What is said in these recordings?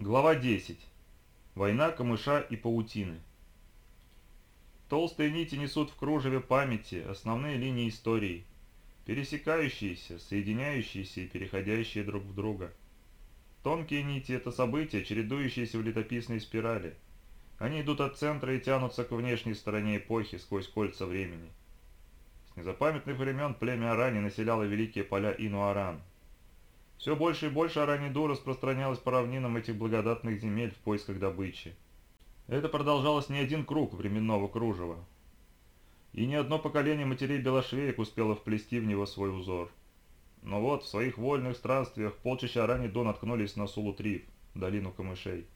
Глава 10. Война камыша и паутины. Толстые нити несут в кружеве памяти основные линии истории, пересекающиеся, соединяющиеся и переходящие друг в друга. Тонкие нити – это события, чередующиеся в летописной спирали. Они идут от центра и тянутся к внешней стороне эпохи сквозь кольца времени. С незапамятных времен племя Арани населяло великие поля Инуаран, все больше и больше Араниду распространялось по равнинам этих благодатных земель в поисках добычи. Это продолжалось не один круг временного кружева. И ни одно поколение матерей белошвеек успело вплести в него свой узор. Но вот в своих вольных странствиях полчища Араниду наткнулись на Сулутриф, долину камышей,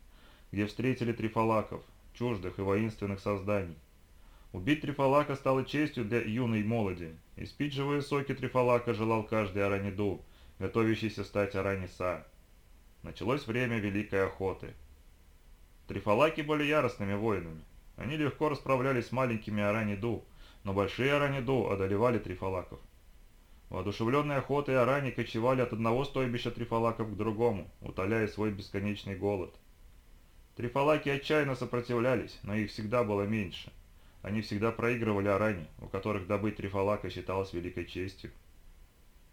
где встретили трифалаков, чуждых и воинственных созданий. Убить трифалака стало честью для юной молоди, и спить живые соки трифалака желал каждый Араниду – готовящийся стать Араниса. Началось время Великой Охоты. Трифалаки были яростными воинами. Они легко расправлялись с маленькими Араниду, но большие Араниду одолевали трифалаков. Воодушевленные охотой Арани кочевали от одного стойбища трифалаков к другому, утоляя свой бесконечный голод. Трифалаки отчаянно сопротивлялись, но их всегда было меньше. Они всегда проигрывали Арани, у которых добыть трифалака считалось великой честью.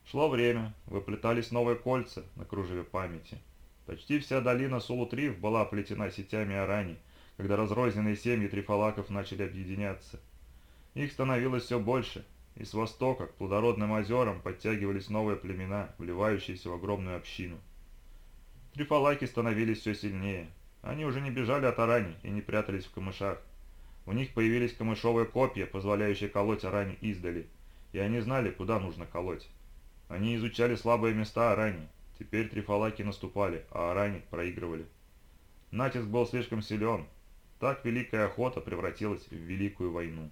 Шло время, выплетались новые кольца на кружеве памяти. Почти вся долина Сулутрив была оплетена сетями арани, когда разрозненные семьи трифалаков начали объединяться. Их становилось все больше, и с востока к плодородным озерам подтягивались новые племена, вливающиеся в огромную общину. Трифалаки становились все сильнее. Они уже не бежали от арани и не прятались в камышах. У них появились камышовые копья, позволяющие колоть арани издали, и они знали, куда нужно колоть. Они изучали слабые места Арани. Теперь трифалаки наступали, а Арани проигрывали. Натиск был слишком силен. Так Великая Охота превратилась в Великую войну.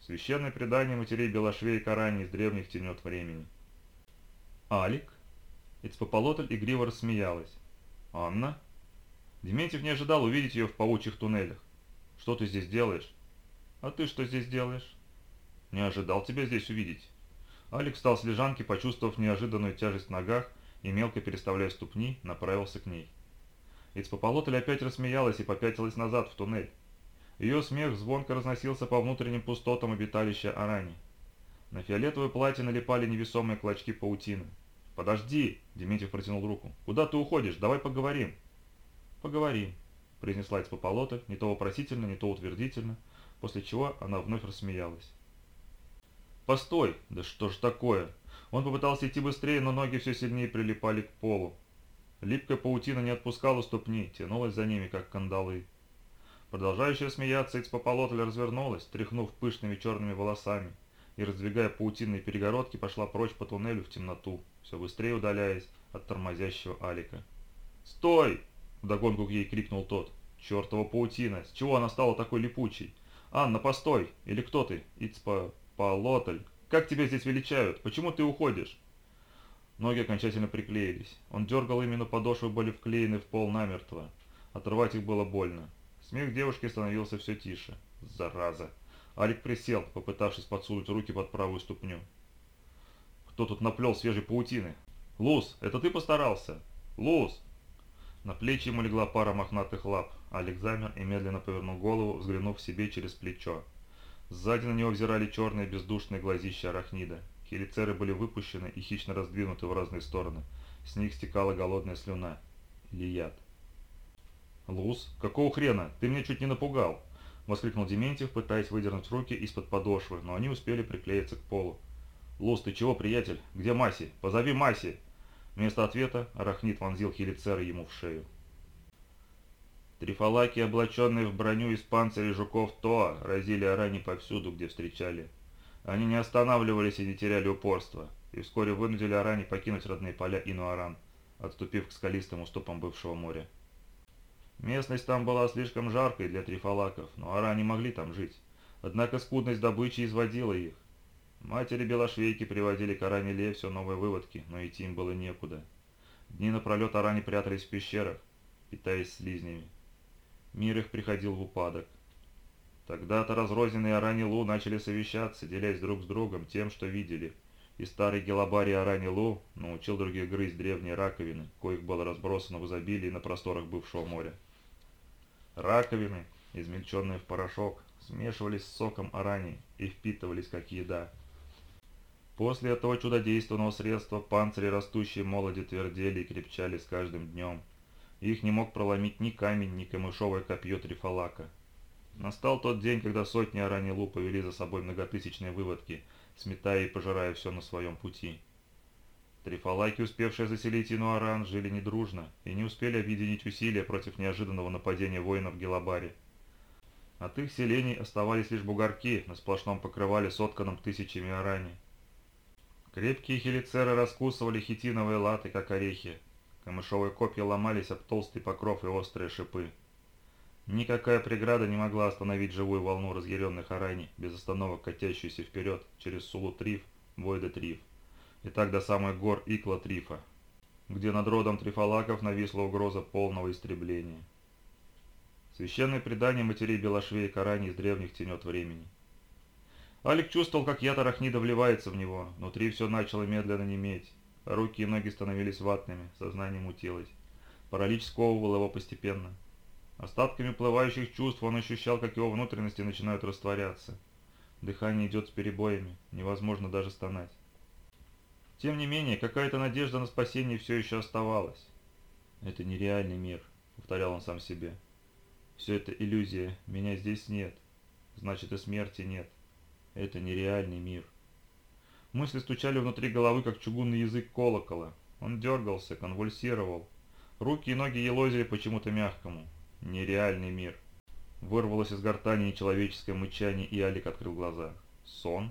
Священное предание матерей Белошвейк Арани из древних тенет времени. «Алик?» Ицпополотль игриво рассмеялась. «Анна?» Дементьев не ожидал увидеть ее в паучьих туннелях. «Что ты здесь делаешь?» «А ты что здесь делаешь?» «Не ожидал тебя здесь увидеть. Алекс встал с лежанки, почувствовав неожиданную тяжесть в ногах и, мелко переставляя ступни, направился к ней. Ицпополотль опять рассмеялась и попятилась назад, в туннель. Ее смех звонко разносился по внутренним пустотам обиталища Арани. На фиолетовое платье налипали невесомые клочки паутины. «Подожди!» – Дементьев протянул руку. «Куда ты уходишь? Давай поговорим!» «Поговорим», – произнесла Ицпополотль, не то вопросительно, не то утвердительно, после чего она вновь рассмеялась. «Постой! Да что ж такое?» Он попытался идти быстрее, но ноги все сильнее прилипали к полу. Липкая паутина не отпускала ступни, тянулась за ними, как кандалы. Продолжающая смеяться, Ицпополотль развернулась, тряхнув пышными черными волосами, и, раздвигая паутинные перегородки, пошла прочь по туннелю в темноту, все быстрее удаляясь от тормозящего Алика. «Стой!» – вдогонку к ей крикнул тот. «Чертова паутина! С чего она стала такой липучей? Анна, постой! Или кто ты? Ицпо...» Полотль, как тебя здесь величают? Почему ты уходишь?» Ноги окончательно приклеились. Он дергал именно подошвы были вклеены в пол намертво. Отрывать их было больно. Смех девушки становился все тише. Зараза. Алик присел, попытавшись подсунуть руки под правую ступню. «Кто тут наплел свежей паутины?» «Луз, это ты постарался?» «Луз!» На плечи ему легла пара мохнатых лап. Алик замер и медленно повернул голову, взглянув себе через плечо. Сзади на него взирали черные бездушные глазища арахнида. Хелицеры были выпущены и хищно раздвинуты в разные стороны. С них стекала голодная слюна. Или. «Луз, какого хрена? Ты меня чуть не напугал!» — воскликнул Дементьев, пытаясь выдернуть руки из-под подошвы, но они успели приклеиться к полу. «Луз, ты чего, приятель? Где Маси? Позови Маси!» Вместо ответа арахнит вонзил хелицеры ему в шею. Трифалаки, облаченные в броню из панциря жуков Тоа, разили арани повсюду, где встречали. Они не останавливались и не теряли упорства, и вскоре вынудили арани покинуть родные поля Инуаран, отступив к скалистым уступам бывшего моря. Местность там была слишком жаркой для трифалаков, но арани могли там жить. Однако скудность добычи изводила их. Матери белошвейки приводили к аране Ле все новые выводки, но идти им было некуда. Дни напролет арани прятались в пещерах, питаясь слизнями. Мир их приходил в упадок. Тогда-то разрозненные Аранилу начали совещаться, делясь друг с другом тем, что видели, и старый Гелабари Арани Лу научил других грызть древние раковины, коих было разбросано в изобилии на просторах бывшего моря. Раковины, измельченные в порошок, смешивались с соком арани и впитывались как еда. После этого чудодейственного средства панцири растущей молоди твердели и крепчали с каждым днем. Их не мог проломить ни камень, ни камышовое копье трифалака. Настал тот день, когда сотни арани лу повели за собой многотысячные выводки, сметая и пожирая все на своем пути. Трифалаки, успевшие заселить Инуаран, жили недружно и не успели объединить усилия против неожиданного нападения воинов Гелабари. От их селений оставались лишь бугорки на сплошном покрывале, сотканном тысячами арани. Крепкие хелицеры раскусывали хитиновые латы, как орехи. Камышовые копья ломались об толстый покров и острые шипы. Никакая преграда не могла остановить живую волну разъяренных арани, без остановок катящуюся вперед через Сулу-Триф, Войда-Триф, и так до самых гор Икла-Трифа, где над родом трифалаков нависла угроза полного истребления. Священное предание матерей Белошвей Карани из древних тенет времени. Алик чувствовал, как яд арахнида вливается в него. Внутри все начало медленно неметь. Руки и ноги становились ватными, сознание мутилось. Паралич сковывал его постепенно. Остатками плывающих чувств он ощущал, как его внутренности начинают растворяться. Дыхание идет с перебоями, невозможно даже стонать. Тем не менее, какая-то надежда на спасение все еще оставалась. «Это нереальный мир», — повторял он сам себе. «Все это иллюзия, меня здесь нет, значит и смерти нет». Это нереальный мир. Мысли стучали внутри головы, как чугунный язык колокола. Он дергался, конвульсировал. Руки и ноги елозили почему-то мягкому. Нереальный мир. Вырвалось из гортани нечеловеческое мычание, и Алик открыл глаза. Сон?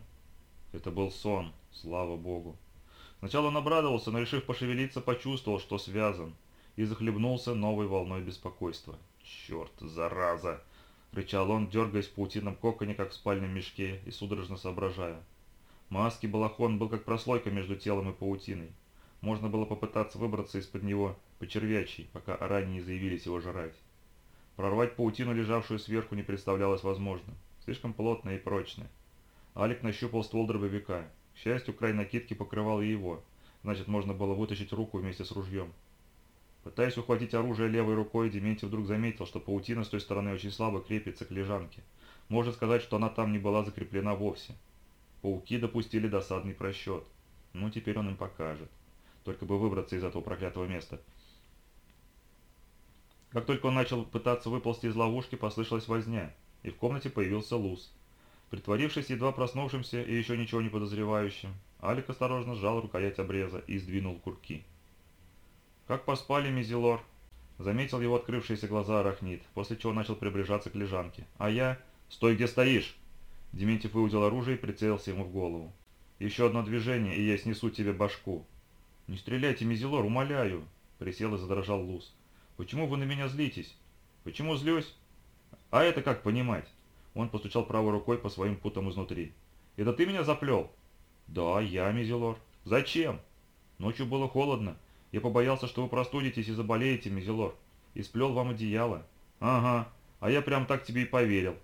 Это был сон, слава богу. Сначала он обрадовался, но, решив пошевелиться, почувствовал, что связан, и захлебнулся новой волной беспокойства. «Черт, зараза!» Рычал он, дергаясь в паутинном коконе, как в спальном мешке, и судорожно соображая. Маски балахон был как прослойка между телом и паутиной. Можно было попытаться выбраться из-под него по червячьей, пока ранее заявились его жрать. Прорвать паутину, лежавшую сверху, не представлялось возможным. Слишком плотная и прочная. Алик нащупал ствол дробовика. К счастью, край накидки покрывал и его. Значит, можно было вытащить руку вместе с ружьем. Пытаясь ухватить оружие левой рукой, Дементьев вдруг заметил, что паутина с той стороны очень слабо крепится к лежанке. Можно сказать, что она там не была закреплена вовсе. Пауки допустили досадный просчет. Ну, теперь он им покажет. Только бы выбраться из этого проклятого места. Как только он начал пытаться выползти из ловушки, послышалась возня, и в комнате появился Луз. Притворившись едва проснувшимся и еще ничего не подозревающим, Алик осторожно сжал рукоять обреза и сдвинул курки. «Как поспали, Мизелор?» Заметил его открывшиеся глаза Арахнит, после чего начал приближаться к лежанке. «А я...» «Стой, где стоишь!» Дементьев выудил оружие и прицелился ему в голову. «Еще одно движение, и я снесу тебе башку». «Не стреляйте, Мизелор, умоляю!» Присел и задрожал Луз. «Почему вы на меня злитесь?» «Почему злюсь?» «А это как понимать?» Он постучал правой рукой по своим путам изнутри. «Это ты меня заплел?» «Да, я, Мизелор». «Зачем?» «Ночью было холодно. Я побоялся, что вы простудитесь и заболеете, Мизелор, и сплел вам одеяло. Ага, а я прям так тебе и поверил.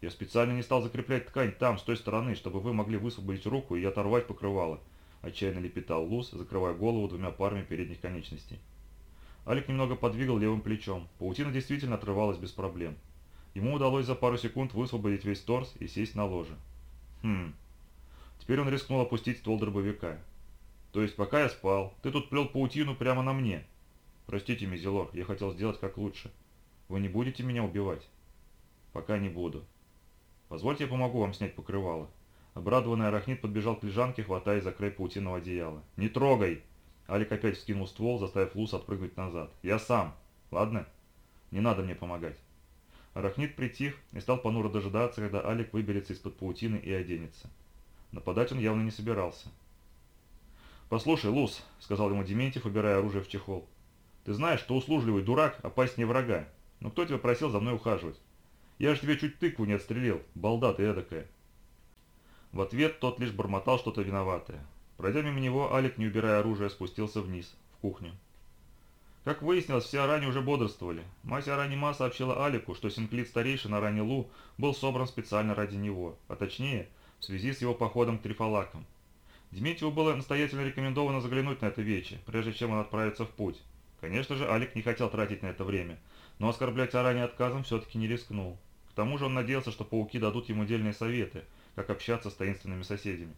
Я специально не стал закреплять ткань там, с той стороны, чтобы вы могли высвободить руку и оторвать покрывало. Отчаянно лепетал Луз, закрывая голову двумя парами передних конечностей. Алик немного подвигал левым плечом. Паутина действительно отрывалась без проблем. Ему удалось за пару секунд высвободить весь торс и сесть на ложе. Хм. Теперь он рискнул опустить ствол дробовика. То есть пока я спал, ты тут плел паутину прямо на мне. Простите, Мизелор, я хотел сделать как лучше. Вы не будете меня убивать? Пока не буду. Позвольте я помогу вам снять покрывало. Обрадованный арахнит подбежал к лежанке, хватая за край паутиного одеяла. «Не трогай!» Алик опять вскинул ствол, заставив Лус отпрыгнуть назад. «Я сам. Ладно? Не надо мне помогать». Арахнит притих и стал понуро дожидаться, когда Алик выберется из-под паутины и оденется. Нападать он явно не собирался. «Послушай, Лус», — сказал ему Дементьев, убирая оружие в чехол, — «ты знаешь, что услужливый дурак опаснее врага. Но кто тебя просил за мной ухаживать? Я же тебе чуть тыкву не отстрелил, балда ты эдакая». В ответ тот лишь бормотал что-то виноватое. Пройдя мимо него, Алик, не убирая оружие, спустился вниз, в кухню. Как выяснилось, все Арани уже бодрствовали. Мать Аранима сообщила Алику, что синклит старейшина Арани Лу был собран специально ради него, а точнее, в связи с его походом к Трифалакам. Дмитриеву было настоятельно рекомендовано заглянуть на это вече, прежде чем он отправится в путь. Конечно же, Алик не хотел тратить на это время, но оскорблять Арани отказом все-таки не рискнул. К тому же он надеялся, что пауки дадут ему дельные советы, как общаться с таинственными соседями.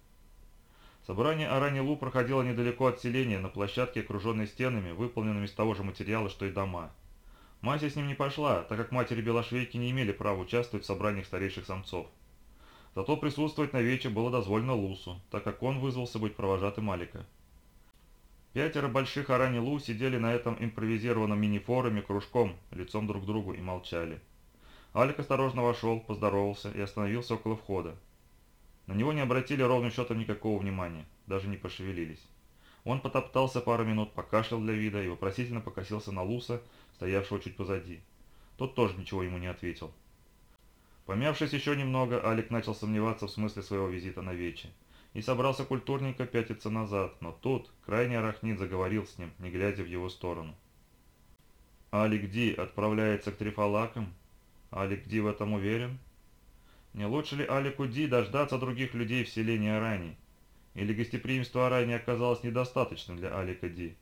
Собрание Арани-Лу проходило недалеко от селения, на площадке, окруженной стенами, выполненными из того же материала, что и дома. Мася с ним не пошла, так как матери Белошвейки не имели права участвовать в собраниях старейших самцов. Зато присутствовать на вече было дозволено Лусу, так как он вызвался быть провожатым Алика. Пятеро больших Арани-Лу сидели на этом импровизированном мини-форуме кружком, лицом друг к другу и молчали. Алик осторожно вошел, поздоровался и остановился около входа. На него не обратили ровным счетом никакого внимания, даже не пошевелились. Он потоптался пару минут, покашлял для вида и вопросительно покосился на Луса, стоявшего чуть позади. Тот тоже ничего ему не ответил. Помявшись еще немного, Алик начал сомневаться в смысле своего визита на Вече и собрался культурненько пятиться назад, но тут крайний арахнит заговорил с ним, не глядя в его сторону. «Алик Ди отправляется к Трифалакам? Алик Ди в этом уверен?» Не лучше ли Алику Ди дождаться других людей в селении Арани? Или гостеприимство Арани оказалось недостаточным для Алика Ди?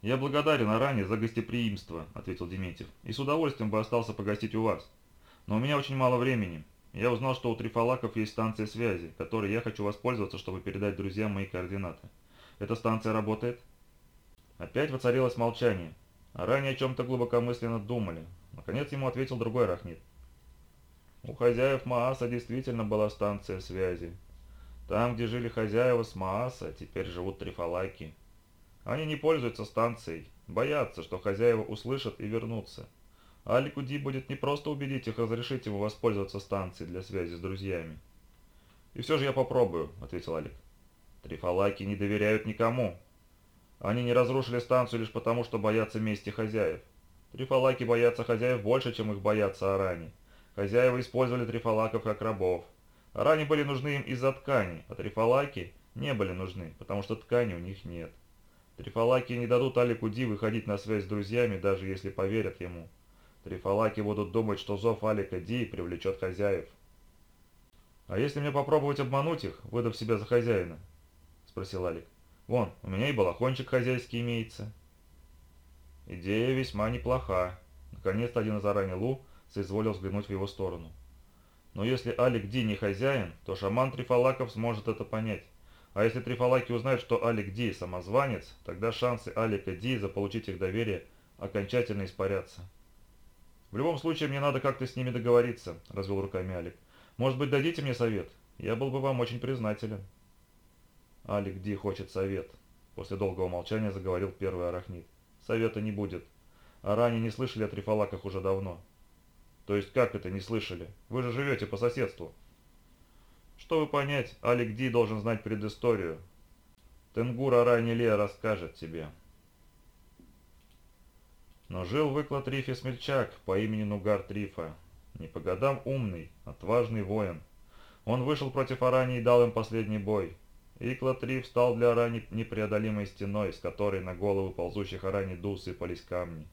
«Я благодарен Арани за гостеприимство», — ответил Дементьев, — «и с удовольствием бы остался погостить у вас. Но у меня очень мало времени. Я узнал, что у Трифалаков есть станция связи, которой я хочу воспользоваться, чтобы передать друзьям мои координаты. Эта станция работает?» Опять воцарилось молчание. Арани о чем-то глубокомысленно думали. Наконец ему ответил другой арахнит. У хозяев Мааса действительно была станция связи. Там, где жили хозяева с Мааса, теперь живут трифалаки. Они не пользуются станцией, боятся, что хозяева услышат и вернутся. Алику Ди будет не просто убедить их разрешить ему воспользоваться станцией для связи с друзьями. «И все же я попробую», — ответил Алик. «Трифалаки не доверяют никому. Они не разрушили станцию лишь потому, что боятся мести хозяев. Трифалаки боятся хозяев больше, чем их боятся Арани. Хозяева использовали трифалаков как рабов. Рани были нужны им из-за ткани, а трифалаки не были нужны, потому что ткани у них нет. Трифалаки не дадут Алику Ди выходить на связь с друзьями, даже если поверят ему. Трифалаки будут думать, что зов Алика Ди привлечет хозяев. «А если мне попробовать обмануть их, выдав себя за хозяина?» – спросил Алик. «Вон, у меня и балахончик хозяйский имеется». Идея весьма неплоха. Наконец-то один из Арани Лу соизволил взглянуть в его сторону. Но если Алик Ди не хозяин, то шаман Трифалаков сможет это понять. А если Трифалаки узнают, что Алик Ди самозванец, тогда шансы Алика Ди заполучить их доверие окончательно испарятся. «В любом случае, мне надо как-то с ними договориться», – развел руками Алик. «Может быть, дадите мне совет? Я был бы вам очень признателен». «Алик Ди хочет совет», – после долгого молчания заговорил первый арахнит. «Совета не будет. А ранее не слышали о Трифалаках уже давно. То есть как это не слышали? Вы же живете по соседству. Чтобы понять, Алик Ди должен знать предысторию. Тенгур Араниле расскажет тебе. Но жил в Иклатрифе смельчак по имени Нугар Трифа. Не по годам умный, отважный воин. Он вышел против Арани и дал им последний бой. Иклатриф стал для Арани непреодолимой стеной, с которой на головы ползущих Арани ду сыпались камни.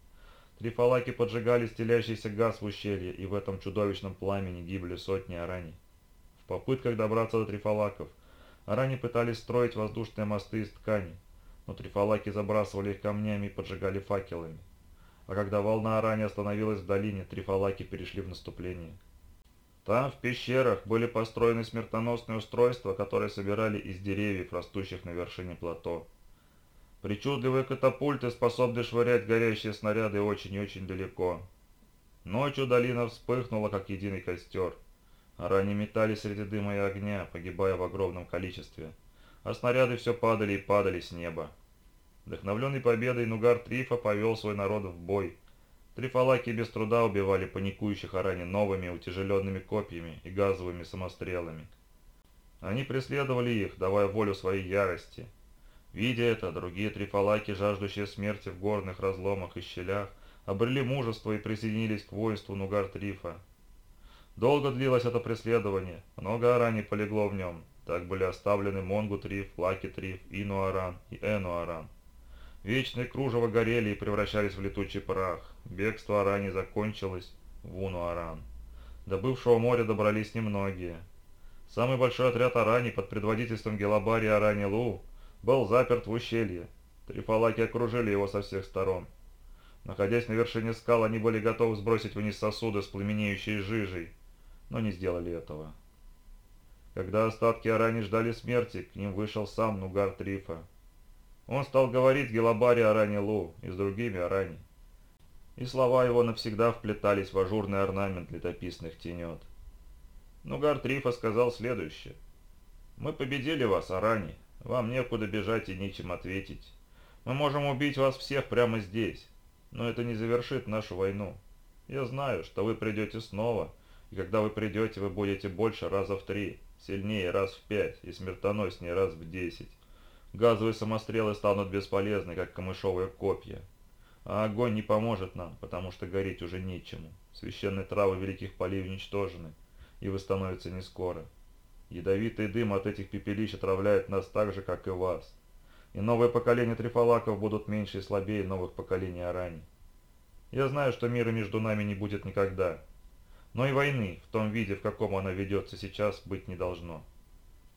Трифалаки поджигали стелящийся газ в ущелье, и в этом чудовищном пламени гибли сотни араний. В попытках добраться до трифалаков, арани пытались строить воздушные мосты из ткани, но трифалаки забрасывали их камнями и поджигали факелами. А когда волна арани остановилась в долине, трифалаки перешли в наступление. Там, в пещерах, были построены смертоносные устройства, которые собирали из деревьев, растущих на вершине плато. Причудливые катапульты способны швырять горящие снаряды очень и очень далеко. Ночью долина вспыхнула, как единый костер. Арани метались среди дыма и огня, погибая в огромном количестве. А снаряды все падали и падали с неба. Вдохновленный победой, Нугар Трифа повел свой народ в бой. Трифалаки без труда убивали паникующих Арани новыми утяжеленными копьями и газовыми самострелами. Они преследовали их, давая волю своей ярости – Видя это, другие трифалаки, жаждущие смерти в горных разломах и щелях, обрели мужество и присоединились к воинству Нугар-Трифа. Долго длилось это преследование, много араний полегло в нем. Так были оставлены Монгу-Триф, Лаки-Триф, Инуаран и Энуаран. Вечные кружева горели и превращались в летучий прах. Бегство Арани закончилось в Унуаран. До бывшего моря добрались немногие. Самый большой отряд Арани под предводительством Гелабари Арани Лу был заперт в ущелье. Трифалаки окружили его со всех сторон. Находясь на вершине скал, они были готовы сбросить вниз сосуды с пламенеющей жижей, но не сделали этого. Когда остатки Арани ждали смерти, к ним вышел сам Нугар Трифа. Он стал говорить Гелабаре Арани Лу и с другими Арани. И слова его навсегда вплетались в ажурный орнамент летописных тенет. Нугар Трифа сказал следующее. «Мы победили вас, Арани. Вам некуда бежать и нечем ответить. Мы можем убить вас всех прямо здесь, но это не завершит нашу войну. Я знаю, что вы придете снова, и когда вы придете, вы будете больше раза в три, сильнее раз в пять и смертоноснее раз в десять. Газовые самострелы станут бесполезны, как камышовые копья. А огонь не поможет нам, потому что гореть уже нечему. Священные травы великих полей уничтожены, и восстановятся не скоро. Ядовитый дым от этих пепелищ отравляет нас так же, как и вас. И новое поколение трифалаков будут меньше и слабее новых поколений Арани. Я знаю, что мира между нами не будет никогда. Но и войны, в том виде, в каком она ведется сейчас, быть не должно.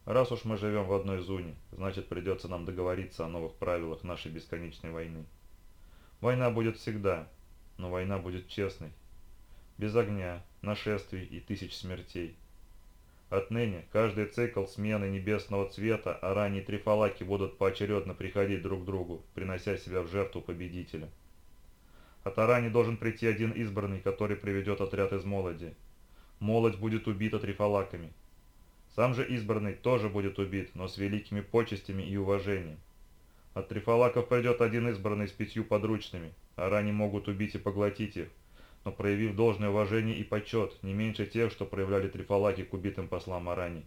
Раз уж мы живем в одной зоне, значит придется нам договориться о новых правилах нашей бесконечной войны. Война будет всегда, но война будет честной. Без огня, нашествий и тысяч смертей. Отныне каждый цикл смены небесного цвета, а ранние трифалаки будут поочередно приходить друг к другу, принося себя в жертву победителя. От Арани должен прийти один избранный, который приведет отряд из молоди. Молодь будет убита трифалаками. Сам же избранный тоже будет убит, но с великими почестями и уважением. От трифалаков придет один избранный с пятью подручными, а рани могут убить и поглотить их, но проявив должное уважение и почет, не меньше тех, что проявляли трифалаки к убитым послам Арани.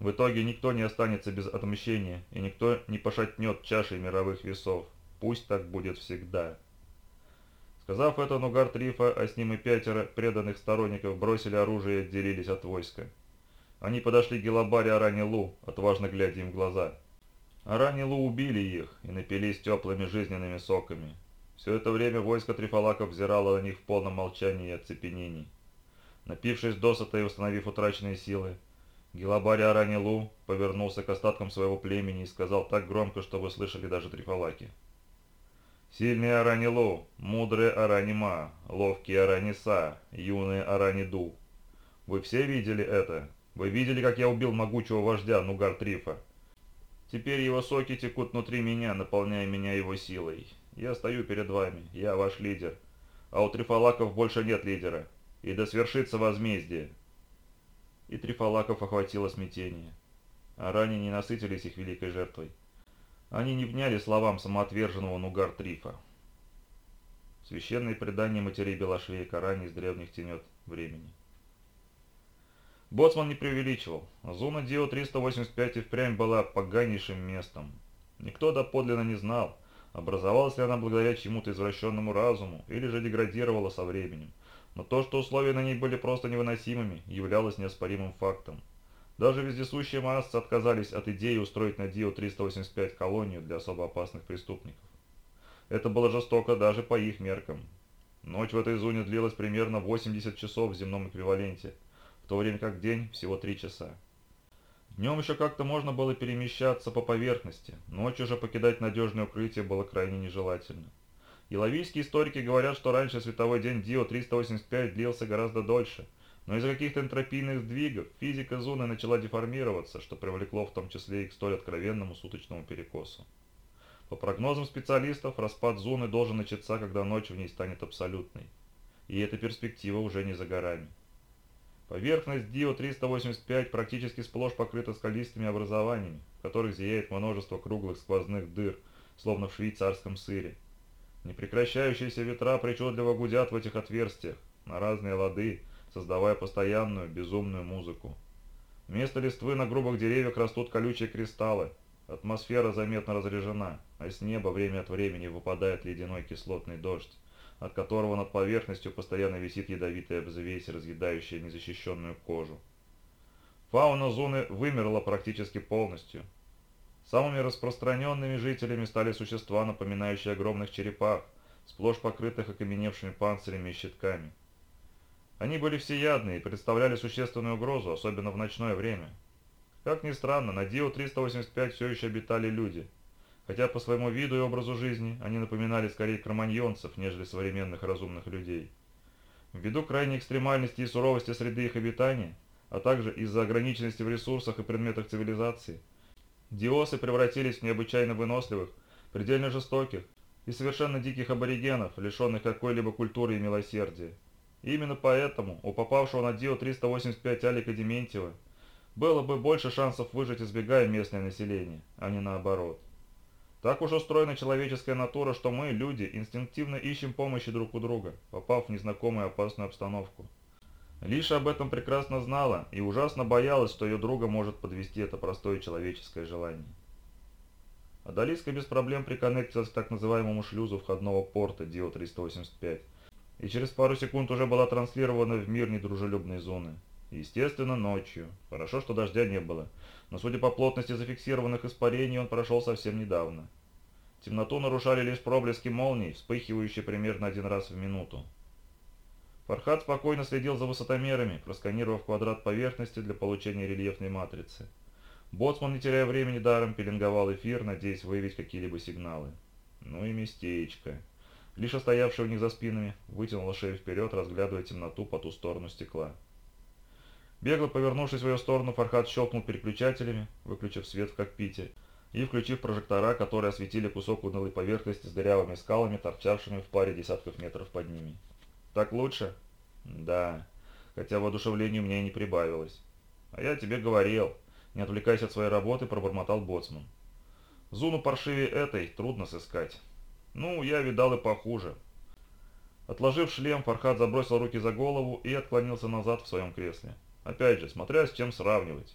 В итоге никто не останется без отмщения, и никто не пошатнет чашей мировых весов. Пусть так будет всегда. Сказав это, Нугар Трифа, а с ним и пятеро преданных сторонников бросили оружие и отделились от войска. Они подошли к Гелабаре Арани Лу, отважно глядя им в глаза. Арани Лу убили их и напились теплыми жизненными соками. Все это время войско Трифалаков взирало на них в полном молчании и оцепенении. Напившись досыта и установив утраченные силы, Гелабари Аранилу повернулся к остаткам своего племени и сказал так громко, что вы слышали даже Трифалаки. «Сильный Аранилу, мудрый Аранима, ловкий Араниса, юный Араниду. Вы все видели это? Вы видели, как я убил могучего вождя Нугар Трифа? Теперь его соки текут внутри меня, наполняя меня его силой. Я стою перед вами, я ваш лидер. А у Трифалаков больше нет лидера. И да свершится возмездие. И Трифалаков охватило смятение. А ранее не насытились их великой жертвой. Они не вняли словам самоотверженного Нугар Трифа. Священные предания матерей Белошвея Коране из древних тенет времени. Боцман не преувеличивал. Зона Дио-385 и впрямь была поганейшим местом. Никто доподлинно не знал, Образовалась ли она благодаря чему-то извращенному разуму, или же деградировала со временем. Но то, что условия на ней были просто невыносимыми, являлось неоспоримым фактом. Даже вездесущие массы отказались от идеи устроить на Дио-385 колонию для особо опасных преступников. Это было жестоко даже по их меркам. Ночь в этой зоне длилась примерно 80 часов в земном эквиваленте, то время как день всего 3 часа. Днем еще как-то можно было перемещаться по поверхности, ночью же покидать надежное укрытие было крайне нежелательно. Еловийские историки говорят, что раньше световой день Дио-385 длился гораздо дольше, но из-за каких-то энтропийных сдвигов физика зоны начала деформироваться, что привлекло в том числе и к столь откровенному суточному перекосу. По прогнозам специалистов, распад зоны должен начаться, когда ночь в ней станет абсолютной. И эта перспектива уже не за горами. Поверхность Дио-385 практически сплошь покрыта скалистыми образованиями, в которых зияет множество круглых сквозных дыр, словно в швейцарском сыре. Непрекращающиеся ветра причудливо гудят в этих отверстиях, на разные лады, создавая постоянную, безумную музыку. Вместо листвы на грубых деревьях растут колючие кристаллы, атмосфера заметно разрежена, а с неба время от времени выпадает ледяной кислотный дождь от которого над поверхностью постоянно висит ядовитая взвесь, разъедающая незащищенную кожу. Фауна зоны вымерла практически полностью. Самыми распространенными жителями стали существа, напоминающие огромных черепах, сплошь покрытых окаменевшими панцирями и щитками. Они были всеядные и представляли существенную угрозу, особенно в ночное время. Как ни странно, на Дио-385 все еще обитали люди, хотя по своему виду и образу жизни они напоминали скорее кроманьонцев, нежели современных разумных людей. Ввиду крайней экстремальности и суровости среды их обитания, а также из-за ограниченности в ресурсах и предметах цивилизации, диосы превратились в необычайно выносливых, предельно жестоких и совершенно диких аборигенов, лишенных какой-либо культуры и милосердия. И именно поэтому у попавшего на Дио-385 Алика Дементьева было бы больше шансов выжить, избегая местное население, а не наоборот. Так уж устроена человеческая натура, что мы, люди, инстинктивно ищем помощи друг у друга, попав в незнакомую опасную обстановку. Лиша об этом прекрасно знала и ужасно боялась, что ее друга может подвести это простое человеческое желание. Адалиска без проблем приконнектилась к так называемому шлюзу входного порта Дио-385 и через пару секунд уже была транслирована в мир недружелюбной зоны. Естественно, ночью. Хорошо, что дождя не было, но судя по плотности зафиксированных испарений, он прошел совсем недавно. Темноту нарушали лишь проблески молний, вспыхивающие примерно один раз в минуту. Фархад спокойно следил за высотомерами, просканировав квадрат поверхности для получения рельефной матрицы. Боцман, не теряя времени, даром пеленговал эфир, надеясь выявить какие-либо сигналы. Ну и местечко. Лишь стоявший у них за спинами вытянула шею вперед, разглядывая темноту по ту сторону стекла. Бегло повернувшись в ее сторону, Фархад щелкнул переключателями, выключив свет в кокпите, и включив прожектора, которые осветили кусок унылой поверхности с дырявыми скалами, торчавшими в паре десятков метров под ними. «Так лучше?» «Да, хотя воодушевлению мне и не прибавилось». «А я тебе говорил», — не отвлекаясь от своей работы, пробормотал Боцман. «Зуну паршивее этой трудно сыскать. Ну, я видал и похуже». Отложив шлем, Фархад забросил руки за голову и отклонился назад в своем кресле. Опять же, смотря с чем сравнивать.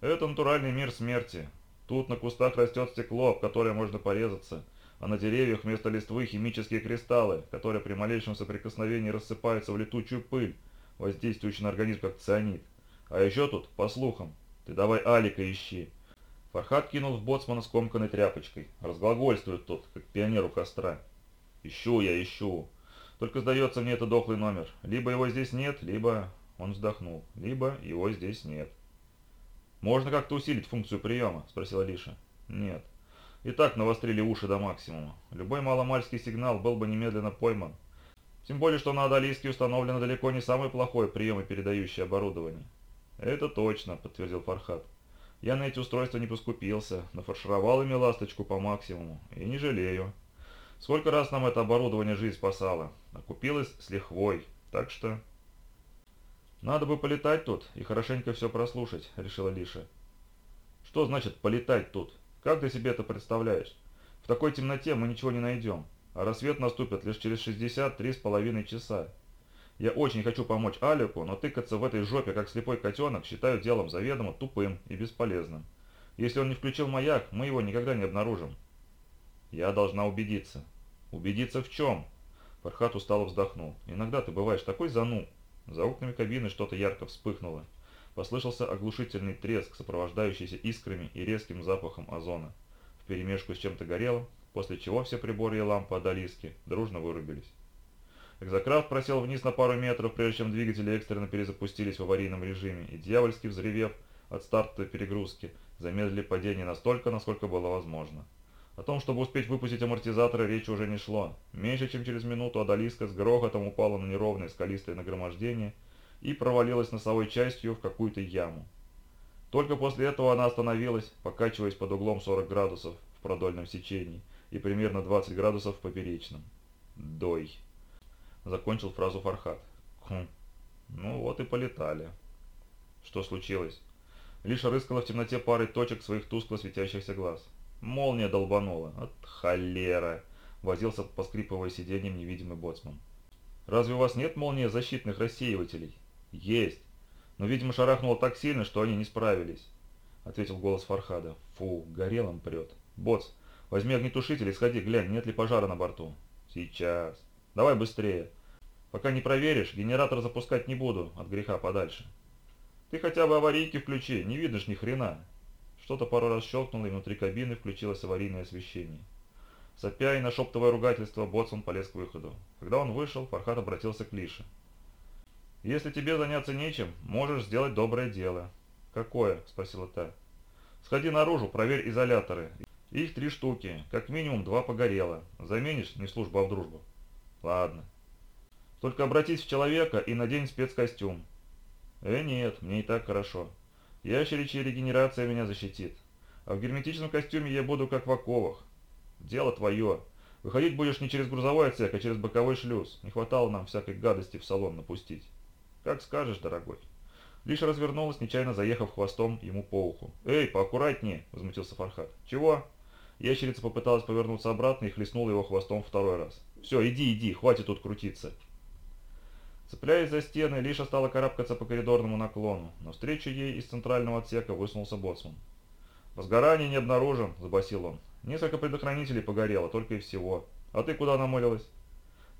Это натуральный мир смерти. Тут на кустах растет стекло, об которое можно порезаться, а на деревьях вместо листвы химические кристаллы, которые при малейшем соприкосновении рассыпаются в летучую пыль, воздействующую на организм как цианид. А еще тут, по слухам, ты давай Алика ищи. Фархат кинул в боцмана скомканной тряпочкой. Разглагольствует тот, как пионер у костра. Ищу я, ищу. Только сдается мне это дохлый номер. Либо его здесь нет, либо он вздохнул. «Либо его здесь нет». «Можно как-то усилить функцию приема?» – спросила Лиша. «Нет. И так навострили уши до максимума. Любой маломальский сигнал был бы немедленно пойман. Тем более, что на Адалийске установлено далеко не самое плохое приемопередающее оборудование». «Это точно», – подтвердил Фархат. «Я на эти устройства не поскупился, нафаршировал ими ласточку по максимуму. И не жалею. Сколько раз нам это оборудование жизнь спасало. Окупилось с лихвой. Так что...» «Надо бы полетать тут и хорошенько все прослушать», — решила Лиша. «Что значит полетать тут? Как ты себе это представляешь? В такой темноте мы ничего не найдем, а рассвет наступит лишь через 63 с половиной часа. Я очень хочу помочь Алику, но тыкаться в этой жопе, как слепой котенок, считаю делом заведомо тупым и бесполезным. Если он не включил маяк, мы его никогда не обнаружим». «Я должна убедиться». «Убедиться в чем?» Фархат устало вздохнул. «Иногда ты бываешь такой зану, за окнами кабины что-то ярко вспыхнуло. Послышался оглушительный треск, сопровождающийся искрами и резким запахом озона, вперемешку с чем-то горелым, после чего все приборы и лампы Адалиски дружно вырубились. Экзокрафт просел вниз на пару метров, прежде чем двигатели экстренно перезапустились в аварийном режиме, и дьявольски взревев от старта перегрузки, замедлили падение настолько, насколько было возможно. О том, чтобы успеть выпустить амортизаторы, речи уже не шло. Меньше чем через минуту Адалиска с грохотом упала на неровное скалистое нагромождение и провалилась носовой частью в какую-то яму. Только после этого она остановилась, покачиваясь под углом 40 градусов в продольном сечении и примерно 20 градусов в поперечном. «Дой», — закончил фразу Фархат. «Хм, ну вот и полетали». Что случилось? Лишь рыскала в темноте парой точек своих тускло светящихся глаз. Молния долбанула. От холера. Возился, поскрипывая сиденьем невидимый боцман. «Разве у вас нет молнии защитных рассеивателей?» «Есть. Но, видимо, шарахнуло так сильно, что они не справились», — ответил голос Фархада. «Фу, горелым прет. Боц, возьми огнетушитель и сходи, глянь, нет ли пожара на борту». «Сейчас. Давай быстрее. Пока не проверишь, генератор запускать не буду, от греха подальше». «Ты хотя бы аварийки включи, не видишь ни хрена». Что-то пару раз щелкнуло, и внутри кабины включилось аварийное освещение. Сопя и нашептывая ругательство, Ботсон полез к выходу. Когда он вышел, Фархат обратился к Лише. «Если тебе заняться нечем, можешь сделать доброе дело». «Какое?» – спросила та. «Сходи наружу, проверь изоляторы. Их три штуки, как минимум два погорело. Заменишь, не служба, а в дружбу». «Ладно». «Только обратись в человека и надень спецкостюм». «Э, нет, мне и так хорошо. Ящеричья регенерация меня защитит. А в герметичном костюме я буду как в оковах. Дело твое. Выходить будешь не через грузовой отсек, а через боковой шлюз. Не хватало нам всякой гадости в салон напустить. Как скажешь, дорогой. Лишь развернулась, нечаянно заехав хвостом ему по уху. «Эй, поаккуратнее!» – возмутился Фархат. «Чего?» Ящерица попыталась повернуться обратно и хлестнула его хвостом второй раз. «Все, иди, иди, хватит тут крутиться!» Цепляясь за стены, Лиша стала карабкаться по коридорному наклону. Навстречу ей из центрального отсека высунулся боцман. «Возгорание не обнаружен», – забасил он. «Несколько предохранителей погорело, только и всего. А ты куда намылилась?»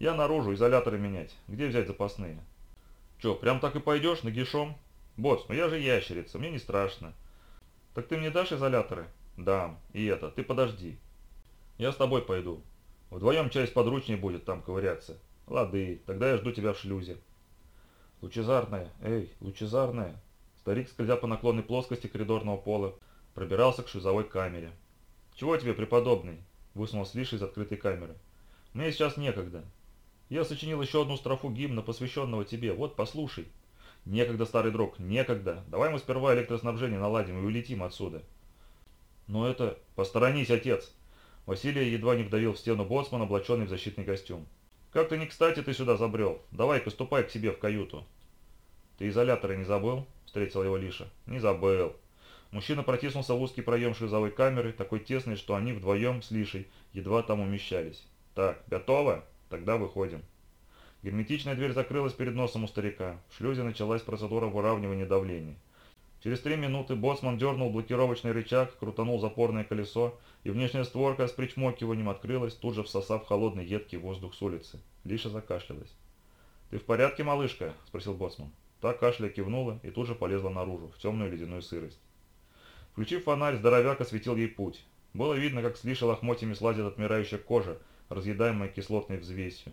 «Я наружу, изоляторы менять. Где взять запасные?» «Че, прям так и пойдешь, нагишом?» «Босс, ну я же ящерица, мне не страшно». «Так ты мне дашь изоляторы?» «Дам. И это, ты подожди». «Я с тобой пойду. Вдвоем часть подручнее будет там ковыряться». «Лады, тогда я жду тебя в шлюзе». «Лучезарная, эй, лучезарная!» Старик, скользя по наклонной плоскости коридорного пола, пробирался к шлюзовой камере. «Чего тебе, преподобный?» – высунулся Лиша из открытой камеры. «Мне сейчас некогда. Я сочинил еще одну строфу гимна, посвященного тебе. Вот, послушай». «Некогда, старый друг, некогда. Давай мы сперва электроснабжение наладим и улетим отсюда». «Но это... Посторонись, отец!» Василий едва не вдавил в стену боцман, облаченный в защитный костюм. «Как-то не кстати ты сюда забрел. Давай-ка ступай к себе в каюту». «Ты изоляторы не забыл?» – встретил его Лиша. «Не забыл». Мужчина протиснулся в узкий проем шлюзовой камеры, такой тесный, что они вдвоем с Лишей едва там умещались. «Так, готово? Тогда выходим». Герметичная дверь закрылась перед носом у старика. В шлюзе началась процедура выравнивания давления. Через три минуты боцман дернул блокировочный рычаг, крутанул запорное колесо, и внешняя створка с причмокиванием открылась, тут же всосав холодный едкий воздух с улицы. Лиша закашлялась. «Ты в порядке, малышка?» – спросил боцман. Та кашля кивнула и тут же полезла наружу, в темную ледяную сырость. Включив фонарь, здоровяк осветил ей путь. Было видно, как с Лиши лохмотьями слазит отмирающая кожа, разъедаемая кислотной взвесью.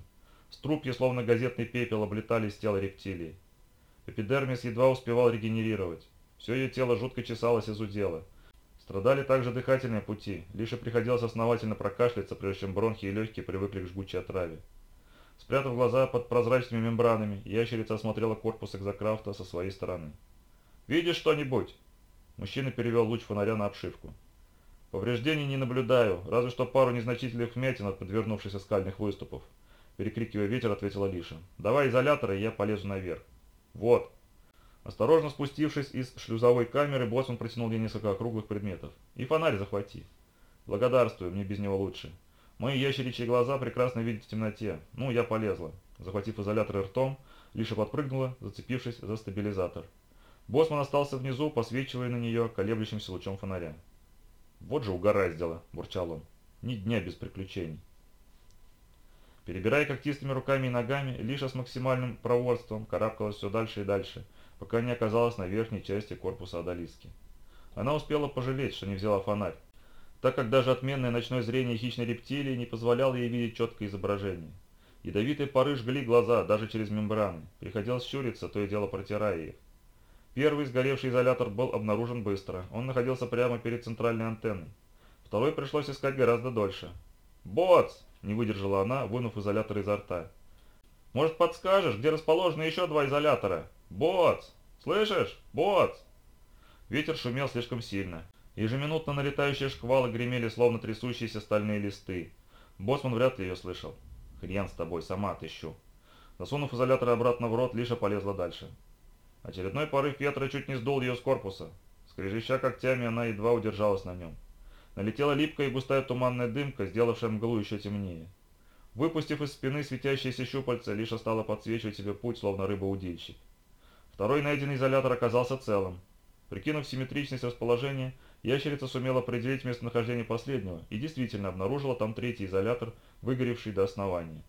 Струпья, словно газетный пепел, облетали с тела рептилии. Эпидермис едва успевал регенерировать. Все ее тело жутко чесалось и зудело. Страдали также дыхательные пути, лишь приходилось основательно прокашляться, прежде чем бронхи и легкие привыкли к жгучей отраве. Спрятав глаза под прозрачными мембранами, ящерица осмотрела корпус экзокрафта со своей стороны. «Видишь что-нибудь?» Мужчина перевел луч фонаря на обшивку. «Повреждений не наблюдаю, разве что пару незначительных вмятин от подвернувшихся скальных выступов», перекрикивая ветер, ответила Лиша. «Давай изоляторы, и я полезу наверх». «Вот». Осторожно спустившись из шлюзовой камеры, Боссман протянул ей несколько округлых предметов. «И фонарь захвати». «Благодарствую, мне без него лучше». Мои ящеричьи глаза прекрасно видят в темноте. Ну, я полезла. Захватив изолятор ртом, Лиша подпрыгнула, зацепившись за стабилизатор. Боссман остался внизу, посвечивая на нее колеблющимся лучом фонаря. «Вот же угораздило!» – бурчал он. «Ни дня без приключений». Перебирая когтистыми руками и ногами, Лиша с максимальным проворством карабкалась все дальше и дальше, пока не оказалась на верхней части корпуса Адалиски. Она успела пожалеть, что не взяла фонарь, так как даже отменное ночное зрение хищной рептилии не позволяло ей видеть четкое изображение. Ядовитые поры жгли глаза даже через мембраны, приходилось щуриться, то и дело протирая их. Первый сгоревший изолятор был обнаружен быстро. Он находился прямо перед центральной антенной. Второй пришлось искать гораздо дольше. «Боц!» – не выдержала она, вынув изолятор изо рта. «Может, подскажешь, где расположены еще два изолятора? Боц! Слышишь? Боц!» Ветер шумел слишком сильно. Ежеминутно налетающие шквалы гремели, словно трясущиеся стальные листы. Боссман вряд ли ее слышал. «Хрен с тобой, сама отыщу». Засунув изолятор обратно в рот, Лиша полезла дальше. Очередной порыв ветра чуть не сдул ее с корпуса. Скрежеща когтями, она едва удержалась на нем. Налетела липкая и густая туманная дымка, сделавшая мглу еще темнее. Выпустив из спины светящиеся щупальца, Лиша стала подсвечивать себе путь, словно рыба-удильщик. Второй найденный изолятор оказался целым. Прикинув симметричность расположения, ящерица сумела определить местонахождение последнего и действительно обнаружила там третий изолятор, выгоревший до основания.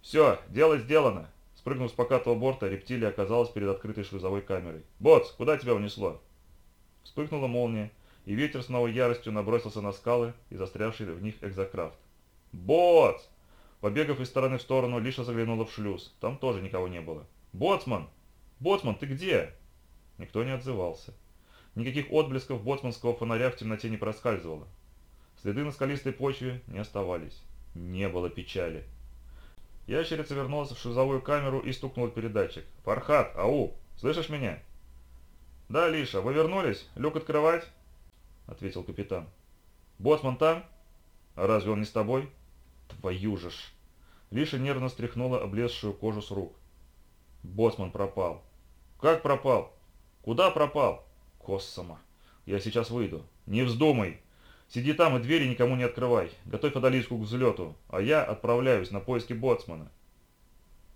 «Все, дело сделано!» Спрыгнув с покатого борта, рептилия оказалась перед открытой шлюзовой камерой. «Боц, куда тебя унесло?» Вспыхнула молния, и ветер с новой яростью набросился на скалы и застрявший в них экзокрафт. «Боц!» Побегав из стороны в сторону, Лиша заглянула в шлюз. Там тоже никого не было. «Боцман! Боцман, ты где?» Никто не отзывался. Никаких отблесков боцманского фонаря в темноте не проскальзывало. Следы на скалистой почве не оставались. Не было печали. Ящерица вернулась в шизовую камеру и стукнула передатчик. «Фархат, ау! Слышишь меня?» «Да, Лиша, вы вернулись? Люк открывать?» — ответил капитан. «Боцман там? А разве он не с тобой?» «Твою же ж!» Лиша нервно стряхнула облезшую кожу с рук. Боцман пропал. «Как пропал? Куда пропал?» «Коссома! Я сейчас выйду. Не вздумай! Сиди там и двери никому не открывай. Готовь одолиску к взлету, а я отправляюсь на поиски Боцмана».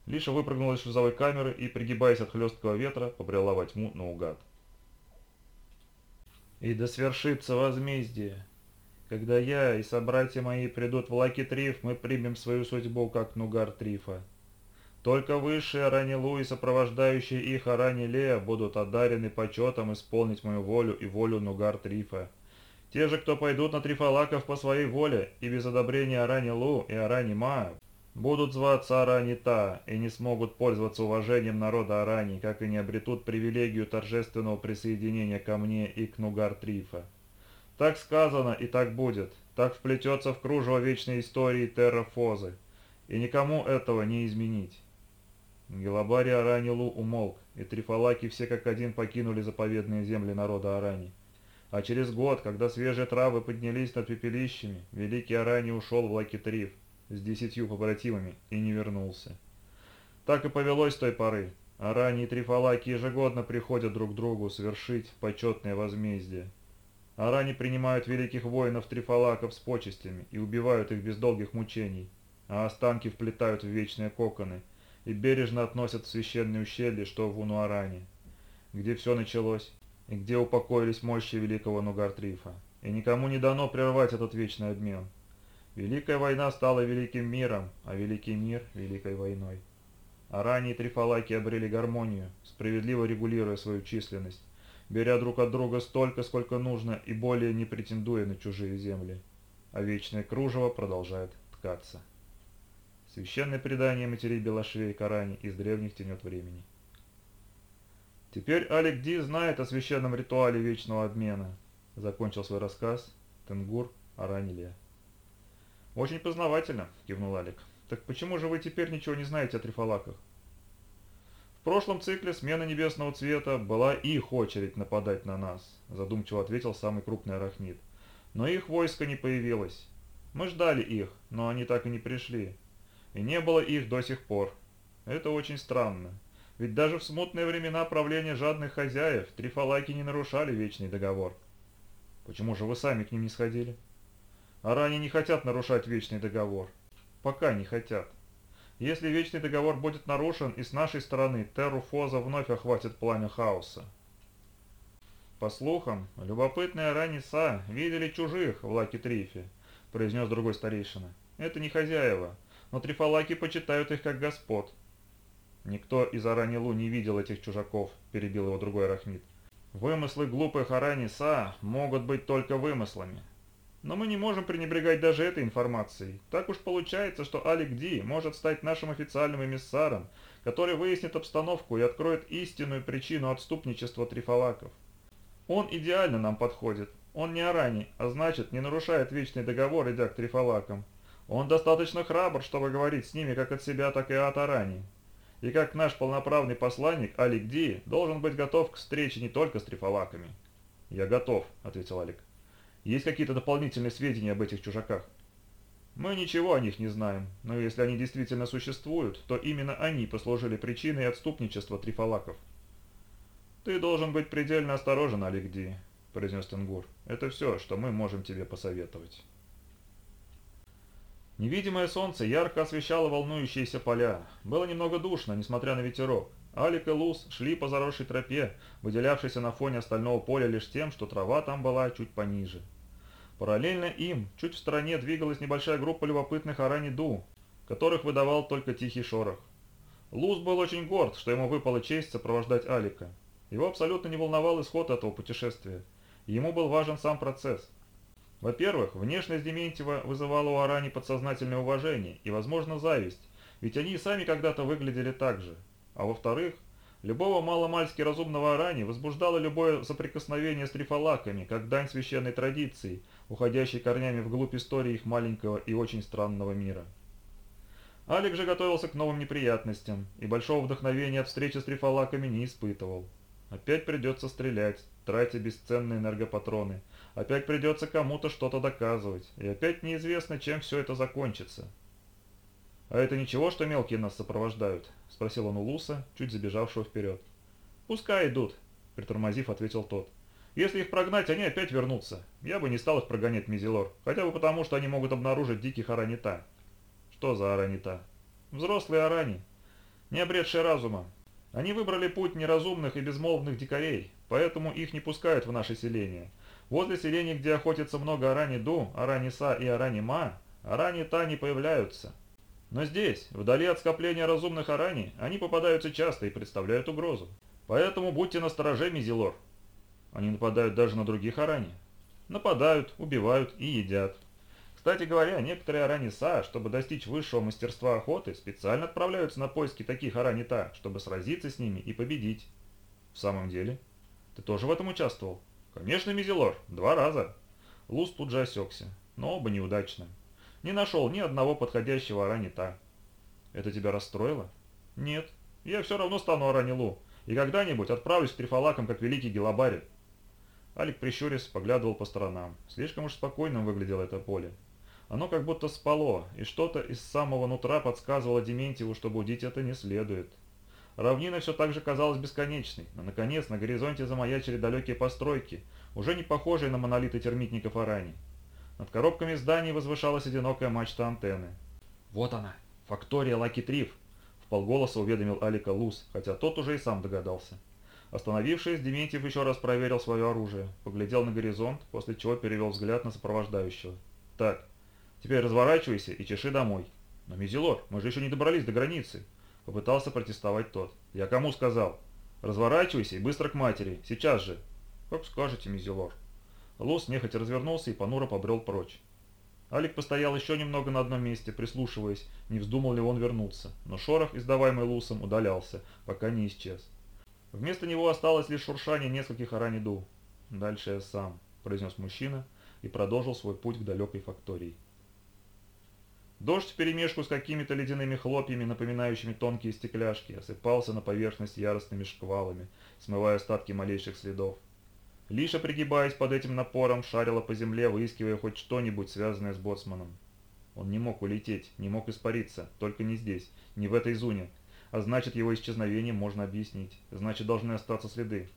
Лиша выпрыгнула из шлюзовой камеры и, пригибаясь от хлесткого ветра, побрела во тьму наугад. И да свершится возмездие. Когда я и собратья мои придут в Лаки-Триф, мы примем свою судьбу, как Нугар-Трифа. Только высшие Аранилу и сопровождающие их Арани-Лея будут одарены почетом исполнить мою волю и волю Нугар-Трифа. Те же, кто пойдут на Трифалаков по своей воле и без одобрения Арани-Лу и Арани-Ма, будут зваться Аранита и не смогут пользоваться уважением народа Арани, как и не обретут привилегию торжественного присоединения ко мне и к Нугар-Трифа. Так сказано и так будет, так вплетется в кружево вечной истории Террафозы, и никому этого не изменить. Гелабари Аранилу умолк, и Трифалаки все как один покинули заповедные земли народа Арани. А через год, когда свежие травы поднялись над пепелищами, великий Арани ушел в Лакитриф, с десятью побратимами и не вернулся. Так и повелось с той поры. А ранние трифалаки ежегодно приходят друг к другу совершить почетное возмездие. Арани принимают великих воинов трифалаков с почестями и убивают их без долгих мучений, а останки вплетают в вечные коконы и бережно относят в священные ущелья, что в Унуаране, где все началось и где упокоились мощи великого Нугартрифа. И никому не дано прервать этот вечный обмен. Великая война стала великим миром, а великий мир – великой войной. А ранее трифалаки обрели гармонию, справедливо регулируя свою численность, беря друг от друга столько, сколько нужно и более не претендуя на чужие земли. А вечное кружево продолжает ткаться. Священное предание матерей Белошвей Коране из древних тенет времени. Теперь Алик Ди знает о священном ритуале вечного обмена. Закончил свой рассказ Тенгур Аранилия. «Очень познавательно», – кивнул Алик. «Так почему же вы теперь ничего не знаете о трифалаках?» «В прошлом цикле смена небесного цвета была их очередь нападать на нас», – задумчиво ответил самый крупный арахнит. «Но их войско не появилось. Мы ждали их, но они так и не пришли. И не было их до сих пор. Это очень странно. Ведь даже в смутные времена правления жадных хозяев трифалаки не нарушали вечный договор. Почему же вы сами к ним не сходили?» Арани не хотят нарушать Вечный Договор. Пока не хотят. Если Вечный Договор будет нарушен, и с нашей стороны Терру Фоза вновь охватит пламя хаоса. По слухам, любопытные Арани Са видели чужих в Лаки-Трифе, произнес другой старейшина. Это не хозяева, но трифалаки почитают их как господ. Никто из Аранилу не видел этих чужаков, перебил его другой арахнит. Вымыслы глупых Арани Са могут быть только вымыслами. Но мы не можем пренебрегать даже этой информацией. Так уж получается, что Алик Ди может стать нашим официальным эмиссаром, который выяснит обстановку и откроет истинную причину отступничества трифалаков. Он идеально нам подходит. Он не Арани, а значит, не нарушает вечный договор, идя к трифалакам. Он достаточно храбр, чтобы говорить с ними как от себя, так и от Арани. И как наш полноправный посланник, Алик Ди, должен быть готов к встрече не только с трифалаками. «Я готов», — ответил Алик. Есть какие-то дополнительные сведения об этих чужаках? Мы ничего о них не знаем, но если они действительно существуют, то именно они послужили причиной отступничества трифалаков. «Ты должен быть предельно осторожен, Алигди», – произнес Тенгур. «Это все, что мы можем тебе посоветовать». Невидимое солнце ярко освещало волнующиеся поля. Было немного душно, несмотря на ветерок. Алик и Луз шли по заросшей тропе, выделявшейся на фоне остального поля лишь тем, что трава там была чуть пониже. Параллельно им, чуть в стороне, двигалась небольшая группа любопытных Арани-Ду, которых выдавал только тихий шорох. Луз был очень горд, что ему выпала честь сопровождать Алика. Его абсолютно не волновал исход этого путешествия. Ему был важен сам процесс. Во-первых, внешность Дементьева вызывала у Арани подсознательное уважение и, возможно, зависть, ведь они и сами когда-то выглядели так же. а во-вторых, любого маломальски разумного арани возбуждало любое соприкосновение с трифалаками, как дань священной традиции, уходящей корнями вглубь истории их маленького и очень странного мира. Алик же готовился к новым неприятностям и большого вдохновения от встречи с трифалаками не испытывал. Опять придется стрелять, тратя бесценные энергопатроны. Опять придется кому-то что-то доказывать. И опять неизвестно, чем все это закончится. «А это ничего, что мелкие нас сопровождают?» – спросил он у Луса, чуть забежавшего вперед. «Пускай идут», – притормозив, ответил тот. «Если их прогнать, они опять вернутся. Я бы не стал их прогонять, Мизелор, хотя бы потому, что они могут обнаружить диких аранита». «Что за аранита?» «Взрослые арани, не обретшие разума. Они выбрали путь неразумных и безмолвных дикарей, поэтому их не пускают в наше селение. Возле селений, где охотится много арани-ду, арани-са и арани-ма, арани-та не появляются. Но здесь, вдали от скопления разумных арани, они попадаются часто и представляют угрозу. Поэтому будьте настороже, Мизелор. Они нападают даже на других арани. Нападают, убивают и едят. Кстати говоря, некоторые араниса, чтобы достичь высшего мастерства охоты, специально отправляются на поиски таких аранита, чтобы сразиться с ними и победить. В самом деле? Ты тоже в этом участвовал? Конечно, Мизелор, два раза. Лус тут же осекся, но оба неудачно. Не нашел ни одного подходящего аранита. Это тебя расстроило? Нет, я все равно стану аранилу, и когда-нибудь отправлюсь к трифалакам, как великий Гелабари. Алик прищурясь поглядывал по сторонам. Слишком уж спокойным выглядело это поле. Оно как будто спало, и что-то из самого нутра подсказывало Дементьеву, что будить это не следует. Равнина все так же казалась бесконечной, но наконец на горизонте замаячили далекие постройки, уже не похожие на монолиты термитников Арани. Над коробками зданий возвышалась одинокая мачта антенны. «Вот она, фактория Лаки Триф!» – вполголоса уведомил Алика Лус, хотя тот уже и сам догадался. Остановившись, Дементьев еще раз проверил свое оружие, поглядел на горизонт, после чего перевел взгляд на сопровождающего. «Так, Теперь разворачивайся и чеши домой. Но, Мизелор, мы же еще не добрались до границы. Попытался протестовать тот. Я кому сказал? Разворачивайся и быстро к матери. Сейчас же. Как скажете, Мизелор. Лос нехотя развернулся и понуро побрел прочь. Алик постоял еще немного на одном месте, прислушиваясь, не вздумал ли он вернуться, но шорох, издаваемый Лусом, удалялся, пока не исчез. Вместо него осталось лишь шуршание нескольких араниду. «Дальше я сам», – произнес мужчина и продолжил свой путь к далекой фактории. Дождь вперемешку с какими-то ледяными хлопьями, напоминающими тонкие стекляшки, осыпался на поверхность яростными шквалами, смывая остатки малейших следов. Лиша, пригибаясь под этим напором, шарила по земле, выискивая хоть что-нибудь, связанное с боцманом. Он не мог улететь, не мог испариться, только не здесь, не в этой зоне, а значит его исчезновение можно объяснить, значит должны остаться следы.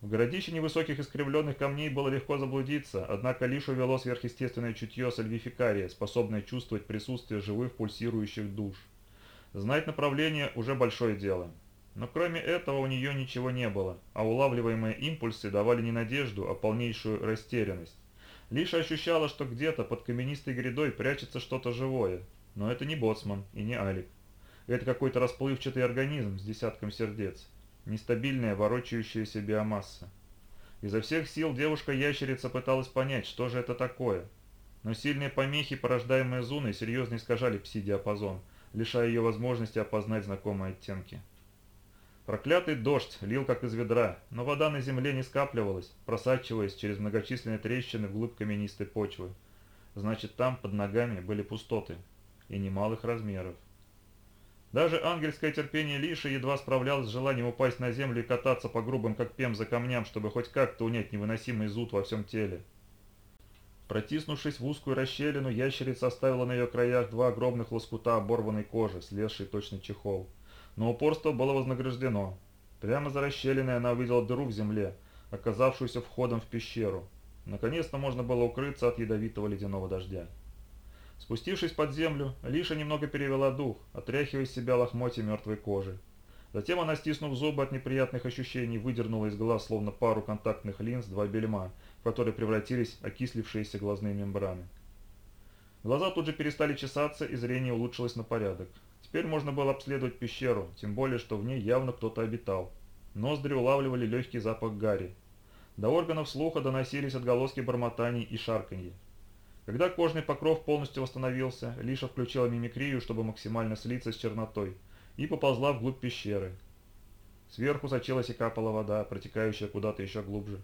В городище невысоких искривленных камней было легко заблудиться, однако лишь увело сверхъестественное чутье сальвификария, способное чувствовать присутствие живых пульсирующих душ. Знать направление уже большое дело. Но кроме этого у нее ничего не было, а улавливаемые импульсы давали не надежду, а полнейшую растерянность. Лишь ощущала, что где-то под каменистой грядой прячется что-то живое. Но это не боцман и не Алик. Это какой-то расплывчатый организм с десятком сердец нестабильная ворочающаяся биомасса. Изо всех сил девушка-ящерица пыталась понять, что же это такое. Но сильные помехи, порождаемые зуной, серьезно искажали пси-диапазон, лишая ее возможности опознать знакомые оттенки. Проклятый дождь лил как из ведра, но вода на земле не скапливалась, просачиваясь через многочисленные трещины вглубь каменистой почвы. Значит, там под ногами были пустоты, и немалых размеров. Даже ангельское терпение Лиши едва справлялось с желанием упасть на землю и кататься по грубым как пемза камням, чтобы хоть как-то унять невыносимый зуд во всем теле. Протиснувшись в узкую расщелину, ящерица оставила на ее краях два огромных лоскута оборванной кожи, слезший точно чехол. Но упорство было вознаграждено. Прямо за расщелиной она увидела дыру в земле, оказавшуюся входом в пещеру. Наконец-то можно было укрыться от ядовитого ледяного дождя. Спустившись под землю, Лиша немного перевела дух, отряхивая из себя лохмотья мертвой кожи. Затем она, стиснув зубы от неприятных ощущений, выдернула из глаз словно пару контактных линз два бельма, в которые превратились окислившиеся глазные мембраны. Глаза тут же перестали чесаться, и зрение улучшилось на порядок. Теперь можно было обследовать пещеру, тем более, что в ней явно кто-то обитал. Ноздри улавливали легкий запах гари. До органов слуха доносились отголоски бормотаний и шарканье. Когда кожный покров полностью восстановился, Лиша включила мимикрию, чтобы максимально слиться с чернотой, и поползла вглубь пещеры. Сверху сочилась и капала вода, протекающая куда-то еще глубже.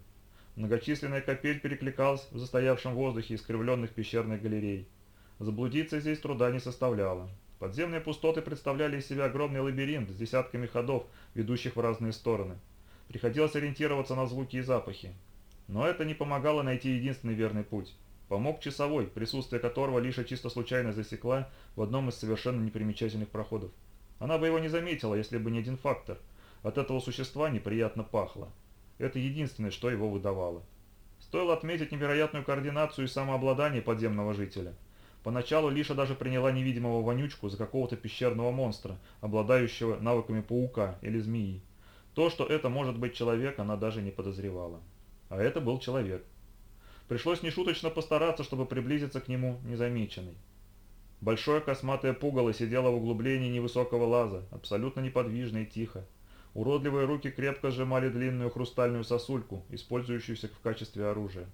Многочисленная капель перекликалась в застоявшем воздухе искривленных пещерных галерей. Заблудиться здесь труда не составляло. Подземные пустоты представляли из себя огромный лабиринт с десятками ходов, ведущих в разные стороны. Приходилось ориентироваться на звуки и запахи. Но это не помогало найти единственный верный путь. Помог часовой, присутствие которого Лиша чисто случайно засекла в одном из совершенно непримечательных проходов. Она бы его не заметила, если бы не один фактор. От этого существа неприятно пахло. Это единственное, что его выдавало. Стоило отметить невероятную координацию и самообладание подземного жителя. Поначалу Лиша даже приняла невидимого вонючку за какого-то пещерного монстра, обладающего навыками паука или змеи. То, что это может быть человек, она даже не подозревала. А это был человек. Пришлось нешуточно постараться, чтобы приблизиться к нему незамеченной. Большое косматое пугало сидело в углублении невысокого лаза, абсолютно неподвижно и тихо. Уродливые руки крепко сжимали длинную хрустальную сосульку, использующуюся в качестве оружия.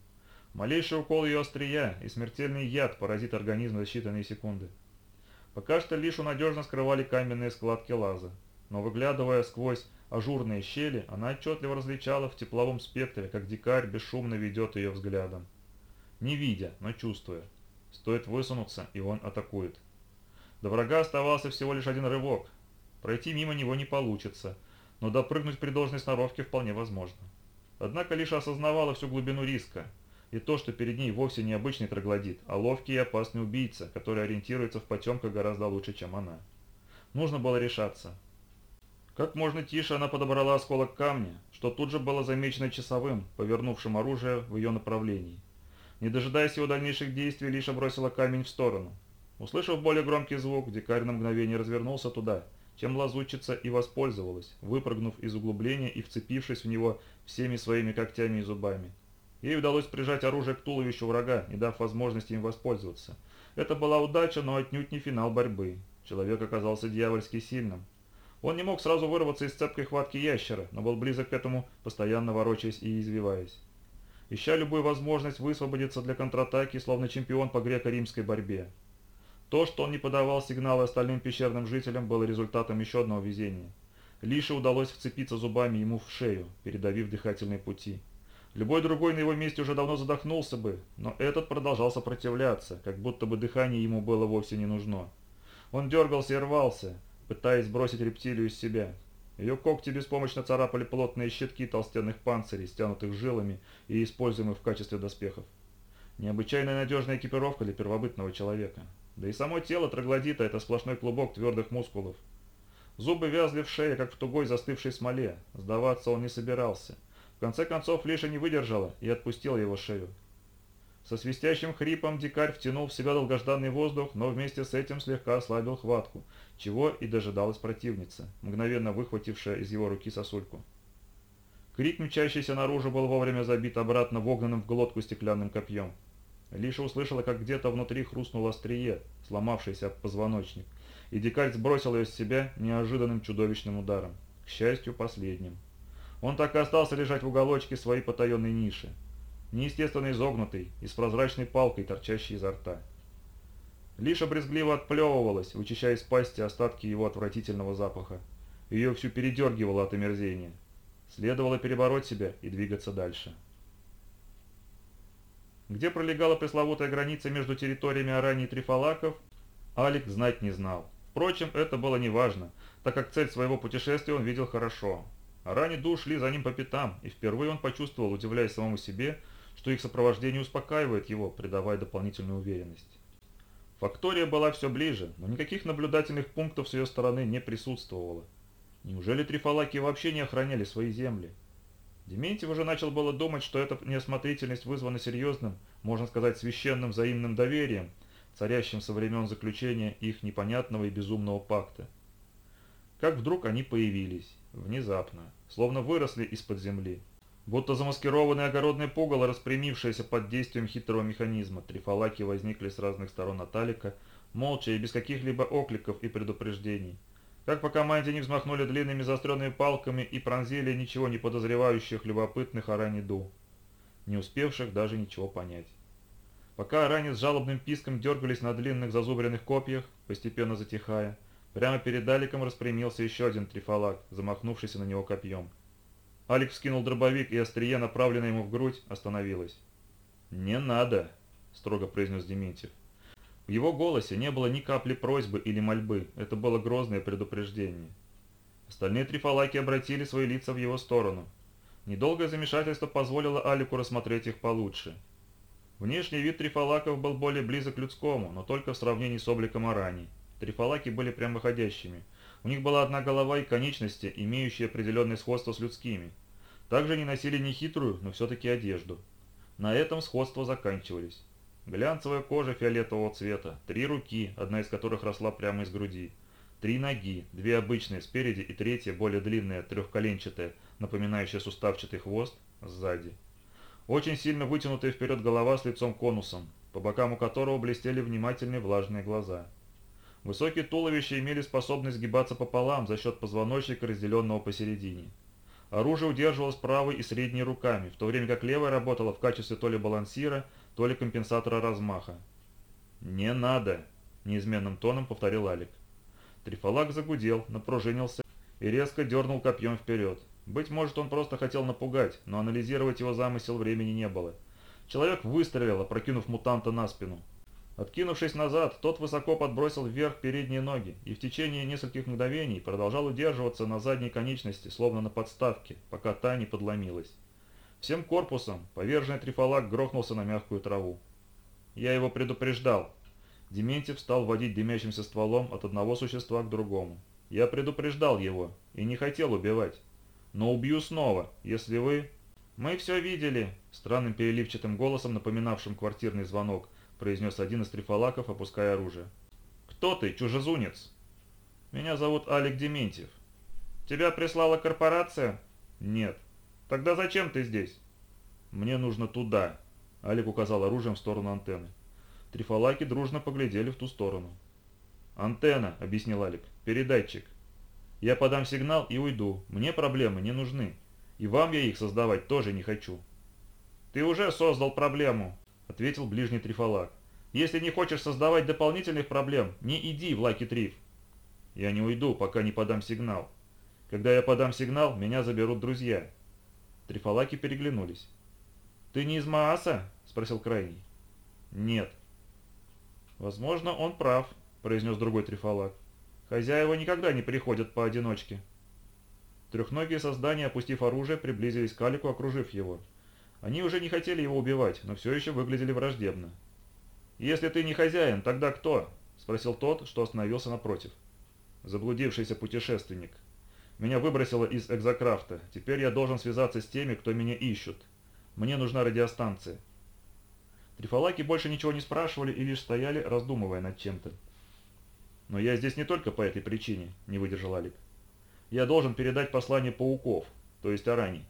Малейший укол ее острия и смертельный яд поразит организм за считанные секунды. Пока что лишь надежно скрывали каменные складки лаза, но выглядывая сквозь ажурные щели, она отчетливо различала в тепловом спектре, как дикарь бесшумно ведет ее взглядом. Не видя, но чувствуя. Стоит высунуться, и он атакует. До врага оставался всего лишь один рывок. Пройти мимо него не получится, но допрыгнуть при должной сноровке вполне возможно. Однако лишь осознавала всю глубину риска, и то, что перед ней вовсе не обычный троглодит, а ловкий и опасный убийца, который ориентируется в потемках гораздо лучше, чем она. Нужно было решаться, как можно тише она подобрала осколок камня, что тут же было замечено часовым, повернувшим оружие в ее направлении. Не дожидаясь его дальнейших действий, Лиша бросила камень в сторону. Услышав более громкий звук, дикарь на мгновение развернулся туда, чем лазутчица и воспользовалась, выпрыгнув из углубления и вцепившись в него всеми своими когтями и зубами. Ей удалось прижать оружие к туловищу врага, не дав возможности им воспользоваться. Это была удача, но отнюдь не финал борьбы. Человек оказался дьявольски сильным, он не мог сразу вырваться из цепкой хватки ящера, но был близок к этому, постоянно ворочаясь и извиваясь. Ища любую возможность высвободиться для контратаки, словно чемпион по греко-римской борьбе. То, что он не подавал сигналы остальным пещерным жителям, было результатом еще одного везения. Лише удалось вцепиться зубами ему в шею, передавив дыхательные пути. Любой другой на его месте уже давно задохнулся бы, но этот продолжал сопротивляться, как будто бы дыхание ему было вовсе не нужно. Он дергался и рвался, пытаясь сбросить рептилию из себя. Ее когти беспомощно царапали плотные щитки толстенных панцирей, стянутых жилами и используемых в качестве доспехов. Необычайно надежная экипировка для первобытного человека. Да и само тело троглодита – это сплошной клубок твердых мускулов. Зубы вязли в шее, как в тугой застывшей смоле. Сдаваться он не собирался. В конце концов, Лиша не выдержала и отпустила его шею. Со свистящим хрипом дикарь втянул в себя долгожданный воздух, но вместе с этим слегка ослабил хватку, чего и дожидалась противница, мгновенно выхватившая из его руки сосульку. Крик, мчащийся наружу, был вовремя забит обратно вогнанным в глотку стеклянным копьем. Лиша услышала, как где-то внутри хрустнуло острие, сломавшееся об позвоночник, и дикарь сбросил ее с себя неожиданным чудовищным ударом, к счастью, последним. Он так и остался лежать в уголочке своей потаенной ниши, неестественно изогнутый и с прозрачной палкой, торчащей изо рта. Лиша брезгливо отплевывалась, вычищая из пасти остатки его отвратительного запаха. Ее всю передергивало от омерзения. Следовало перебороть себя и двигаться дальше. Где пролегала пресловутая граница между территориями Арани и Трифалаков, Алик знать не знал. Впрочем, это было неважно, так как цель своего путешествия он видел хорошо. Арани Ду шли за ним по пятам, и впервые он почувствовал, удивляясь самому себе, что их сопровождение успокаивает его, придавая дополнительную уверенность. Фактория была все ближе, но никаких наблюдательных пунктов с ее стороны не присутствовало. Неужели трифалаки вообще не охраняли свои земли? Дементьев уже начал было думать, что эта неосмотрительность вызвана серьезным, можно сказать, священным взаимным доверием, царящим со времен заключения их непонятного и безумного пакта. Как вдруг они появились, внезапно, словно выросли из-под земли. Будто замаскированные огородные пугало, распрямившиеся под действием хитрого механизма, трифалаки возникли с разных сторон Аталика, молча и без каких-либо окликов и предупреждений. Как по команде они взмахнули длинными заостренными палками и пронзили ничего не подозревающих любопытных Араниду, не успевших даже ничего понять. Пока Арани с жалобным писком дергались на длинных зазубренных копьях, постепенно затихая, Прямо перед Аликом распрямился еще один трифалак, замахнувшийся на него копьем. Алик вскинул дробовик, и острие, направленное ему в грудь, остановилось. «Не надо», — строго произнес Дементьев. В его голосе не было ни капли просьбы или мольбы, это было грозное предупреждение. Остальные трифалаки обратили свои лица в его сторону. Недолгое замешательство позволило Алику рассмотреть их получше. Внешний вид трифалаков был более близок к людскому, но только в сравнении с обликом Арани. Трифалаки были прямоходящими. У них была одна голова и конечности, имеющие определенное сходство с людскими. Также они носили нехитрую, но все-таки одежду. На этом сходства заканчивались. Глянцевая кожа фиолетового цвета, три руки, одна из которых росла прямо из груди, три ноги, две обычные спереди и третья, более длинная, трехколенчатая, напоминающая суставчатый хвост, сзади. Очень сильно вытянутая вперед голова с лицом конусом, по бокам у которого блестели внимательные влажные глаза. Высокие туловища имели способность сгибаться пополам за счет позвоночника, разделенного посередине. Оружие удерживалось правой и средней руками, в то время как левая работала в качестве то ли балансира, то ли компенсатора размаха. «Не надо!» – неизменным тоном повторил Алик. Трифалак загудел, напружинился и резко дернул копьем вперед. Быть может, он просто хотел напугать, но анализировать его замысел времени не было. Человек выстрелил, опрокинув мутанта на спину. Откинувшись назад, тот высоко подбросил вверх передние ноги и в течение нескольких мгновений продолжал удерживаться на задней конечности, словно на подставке, пока та не подломилась. Всем корпусом поверженный трифалак грохнулся на мягкую траву. Я его предупреждал. Дементьев стал водить дымящимся стволом от одного существа к другому. Я предупреждал его и не хотел убивать. Но убью снова, если вы... «Мы все видели», — странным переливчатым голосом, напоминавшим квартирный звонок, произнес один из трифалаков, опуская оружие. «Кто ты, чужезунец?» «Меня зовут Алик Дементьев». «Тебя прислала корпорация?» «Нет». «Тогда зачем ты здесь?» «Мне нужно туда», — Алик указал оружием в сторону антенны. Трифалаки дружно поглядели в ту сторону. «Антенна», — объяснил Алик, — «передатчик. Я подам сигнал и уйду. Мне проблемы не нужны. И вам я их создавать тоже не хочу». «Ты уже создал проблему», — ответил ближний Трифалак. «Если не хочешь создавать дополнительных проблем, не иди в Лаки Триф». «Я не уйду, пока не подам сигнал. Когда я подам сигнал, меня заберут друзья. Трифалаки переглянулись. «Ты не из Мааса?» – спросил Крайний. «Нет». «Возможно, он прав», – произнес другой Трифалак. «Хозяева никогда не приходят поодиночке». Трехногие создания, опустив оружие, приблизились к Алику, окружив его. Они уже не хотели его убивать, но все еще выглядели враждебно. «Если ты не хозяин, тогда кто?» – спросил тот, что остановился напротив. «Заблудившийся путешественник», меня выбросило из экзокрафта. Теперь я должен связаться с теми, кто меня ищут. Мне нужна радиостанция. Трифалаки больше ничего не спрашивали и лишь стояли, раздумывая над чем-то. «Но я здесь не только по этой причине», — не выдержал Алик. «Я должен передать послание пауков, то есть Арани».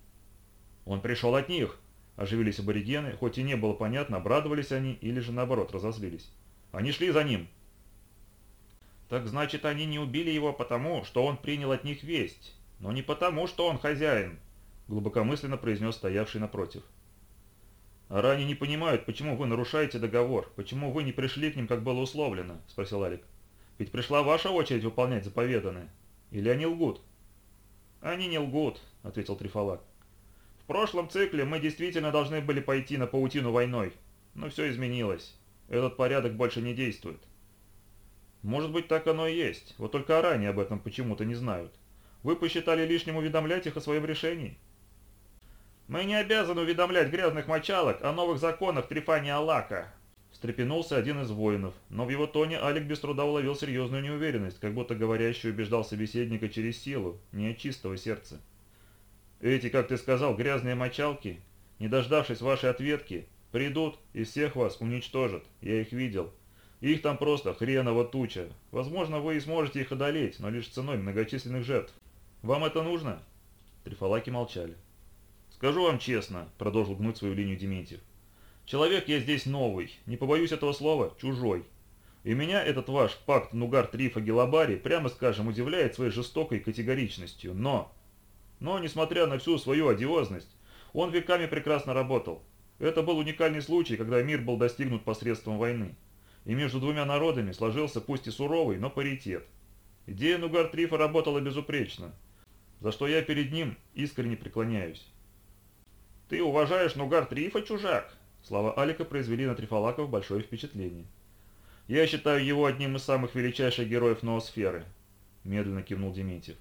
«Он пришел от них», — оживились аборигены, хоть и не было понятно, обрадовались они или же наоборот разозлились. «Они шли за ним», так значит, они не убили его потому, что он принял от них весть, но не потому, что он хозяин, глубокомысленно произнес стоявший напротив. «А ранее не понимают, почему вы нарушаете договор, почему вы не пришли к ним, как было условлено?» – спросил Алик. «Ведь пришла ваша очередь выполнять заповеданное. Или они лгут?» «Они не лгут», – ответил Трифалак. «В прошлом цикле мы действительно должны были пойти на паутину войной, но все изменилось. Этот порядок больше не действует. Может быть, так оно и есть, вот только ранее об этом почему-то не знают. Вы посчитали лишним уведомлять их о своем решении? Мы не обязаны уведомлять грязных мочалок о новых законах Трифания Аллака, встрепенулся один из воинов, но в его тоне Алик без труда уловил серьезную неуверенность, как будто говорящий убеждал собеседника через силу, не от чистого сердца. Эти, как ты сказал, грязные мочалки, не дождавшись вашей ответки, придут и всех вас уничтожат, я их видел. Их там просто хреново туча. Возможно, вы и сможете их одолеть, но лишь ценой многочисленных жертв. Вам это нужно?» Трифалаки молчали. «Скажу вам честно», — продолжил гнуть свою линию Дементьев. «Человек я здесь новый, не побоюсь этого слова, чужой. И меня этот ваш пакт Нугар Трифа Гелабари, прямо скажем, удивляет своей жестокой категоричностью, но... Но, несмотря на всю свою одиозность, он веками прекрасно работал. Это был уникальный случай, когда мир был достигнут посредством войны и между двумя народами сложился пусть и суровый, но паритет. Идея Нугар-Трифа работала безупречно, за что я перед ним искренне преклоняюсь. «Ты уважаешь Нугар-Трифа, чужак?» Слова Алика произвели на Трифалаков большое впечатление. «Я считаю его одним из самых величайших героев ноосферы», – медленно кивнул Дементьев.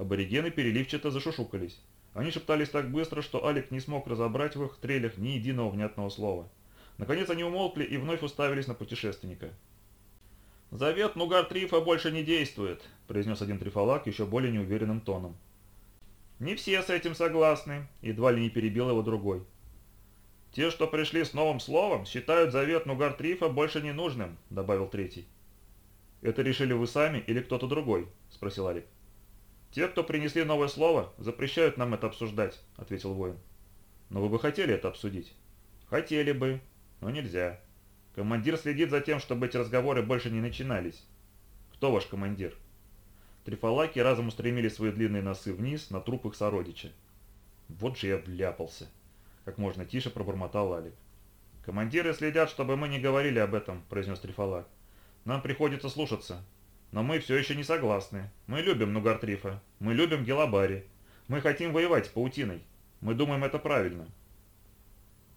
Аборигены переливчато зашушукались. Они шептались так быстро, что Алик не смог разобрать в их трелях ни единого внятного слова. Наконец они умолкли и вновь уставились на путешественника. «Завет Нугар-Трифа больше не действует», – произнес один Трифалак еще более неуверенным тоном. «Не все с этим согласны», – едва ли не перебил его другой. «Те, что пришли с новым словом, считают завет Нугар-Трифа больше ненужным», – добавил третий. «Это решили вы сами или кто-то другой?» – спросил Алик. «Те, кто принесли новое слово, запрещают нам это обсуждать», — ответил воин. «Но вы бы хотели это обсудить?» «Хотели бы, но нельзя. Командир следит за тем, чтобы эти разговоры больше не начинались. Кто ваш командир?» Трифалаки разом устремили свои длинные носы вниз на труп их сородича. «Вот же я вляпался!» — как можно тише пробормотал Алик. «Командиры следят, чтобы мы не говорили об этом», — произнес Трифалак. «Нам приходится слушаться. Но мы все еще не согласны. Мы любим Нугартрифа. Мы любим Гелабари. Мы хотим воевать с паутиной. Мы думаем это правильно.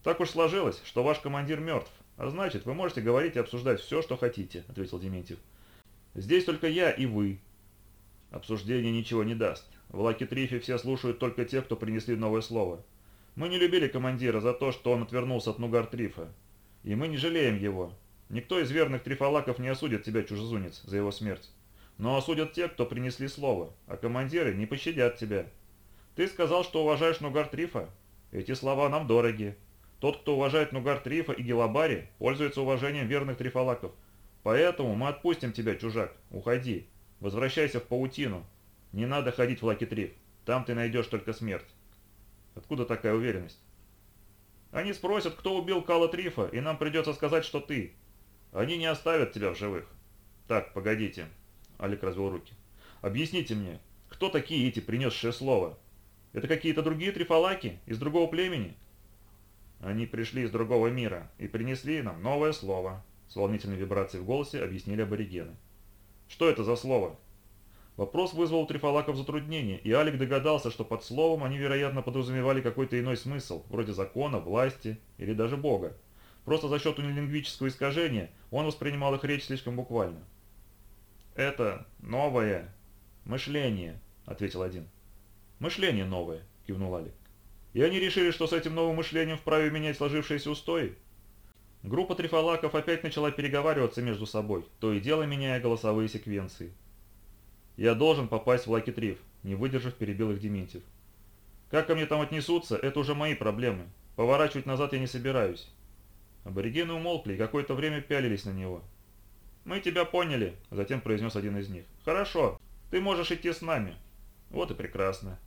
Так уж сложилось, что ваш командир мертв. А значит, вы можете говорить и обсуждать все, что хотите, ответил Дементьев. Здесь только я и вы. Обсуждение ничего не даст. В Лакитрифе все слушают только тех, кто принесли новое слово. Мы не любили командира за то, что он отвернулся от Нугар-Трифа. И мы не жалеем его. Никто из верных трифалаков не осудит тебя, чужезунец, за его смерть. Но осудят те, кто принесли слово, а командиры не пощадят тебя. Ты сказал, что уважаешь Нугар Трифа? Эти слова нам дороги. Тот, кто уважает Нугар Трифа и Гелабари, пользуется уважением верных трифалаков. Поэтому мы отпустим тебя, чужак. Уходи. Возвращайся в паутину. Не надо ходить в Лаки-Триф. Там ты найдешь только смерть. Откуда такая уверенность? Они спросят, кто убил Кала Трифа, и нам придется сказать, что ты. Они не оставят тебя в живых. Так, погодите. Алик развел руки. Объясните мне, кто такие эти принесшие слово? Это какие-то другие трифалаки? Из другого племени? Они пришли из другого мира и принесли нам новое слово. С волнительной вибрацией в голосе объяснили аборигены. Что это за слово? Вопрос вызвал у трифалаков затруднение, и Алик догадался, что под словом они, вероятно, подразумевали какой-то иной смысл, вроде закона, власти или даже бога. Просто за счет лингвического искажения он воспринимал их речь слишком буквально. «Это новое мышление», — ответил один. «Мышление новое», — кивнул Алик. «И они решили, что с этим новым мышлением вправе менять сложившиеся устои?» Группа трифалаков опять начала переговариваться между собой, то и дело меняя голосовые секвенции. «Я должен попасть в Лаки-Триф», — не выдержав, перебил их Дементьев. «Как ко мне там отнесутся, это уже мои проблемы. Поворачивать назад я не собираюсь. Аборигены умолкли и какое-то время пялились на него. «Мы тебя поняли», — затем произнес один из них. «Хорошо, ты можешь идти с нами». «Вот и прекрасно».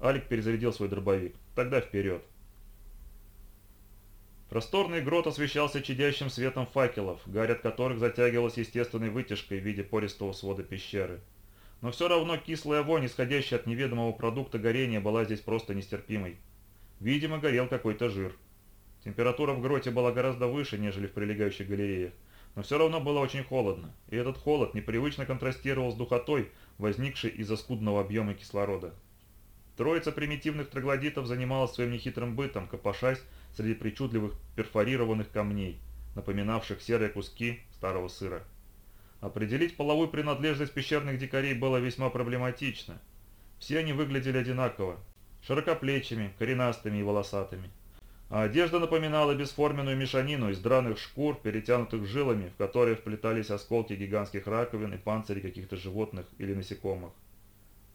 Алик перезарядил свой дробовик. «Тогда вперед». Просторный грот освещался чадящим светом факелов, гарь от которых затягивалась естественной вытяжкой в виде пористого свода пещеры. Но все равно кислая вонь, исходящая от неведомого продукта горения, была здесь просто нестерпимой. Видимо, горел какой-то жир. Температура в гроте была гораздо выше, нежели в прилегающих галереях, но все равно было очень холодно, и этот холод непривычно контрастировал с духотой, возникшей из-за скудного объема кислорода. Троица примитивных троглодитов занималась своим нехитрым бытом, копошась среди причудливых перфорированных камней, напоминавших серые куски старого сыра. Определить половую принадлежность пещерных дикарей было весьма проблематично. Все они выглядели одинаково, широкоплечими, коренастыми и волосатыми а одежда напоминала бесформенную мешанину из драных шкур, перетянутых жилами, в которые вплетались осколки гигантских раковин и панцири каких-то животных или насекомых.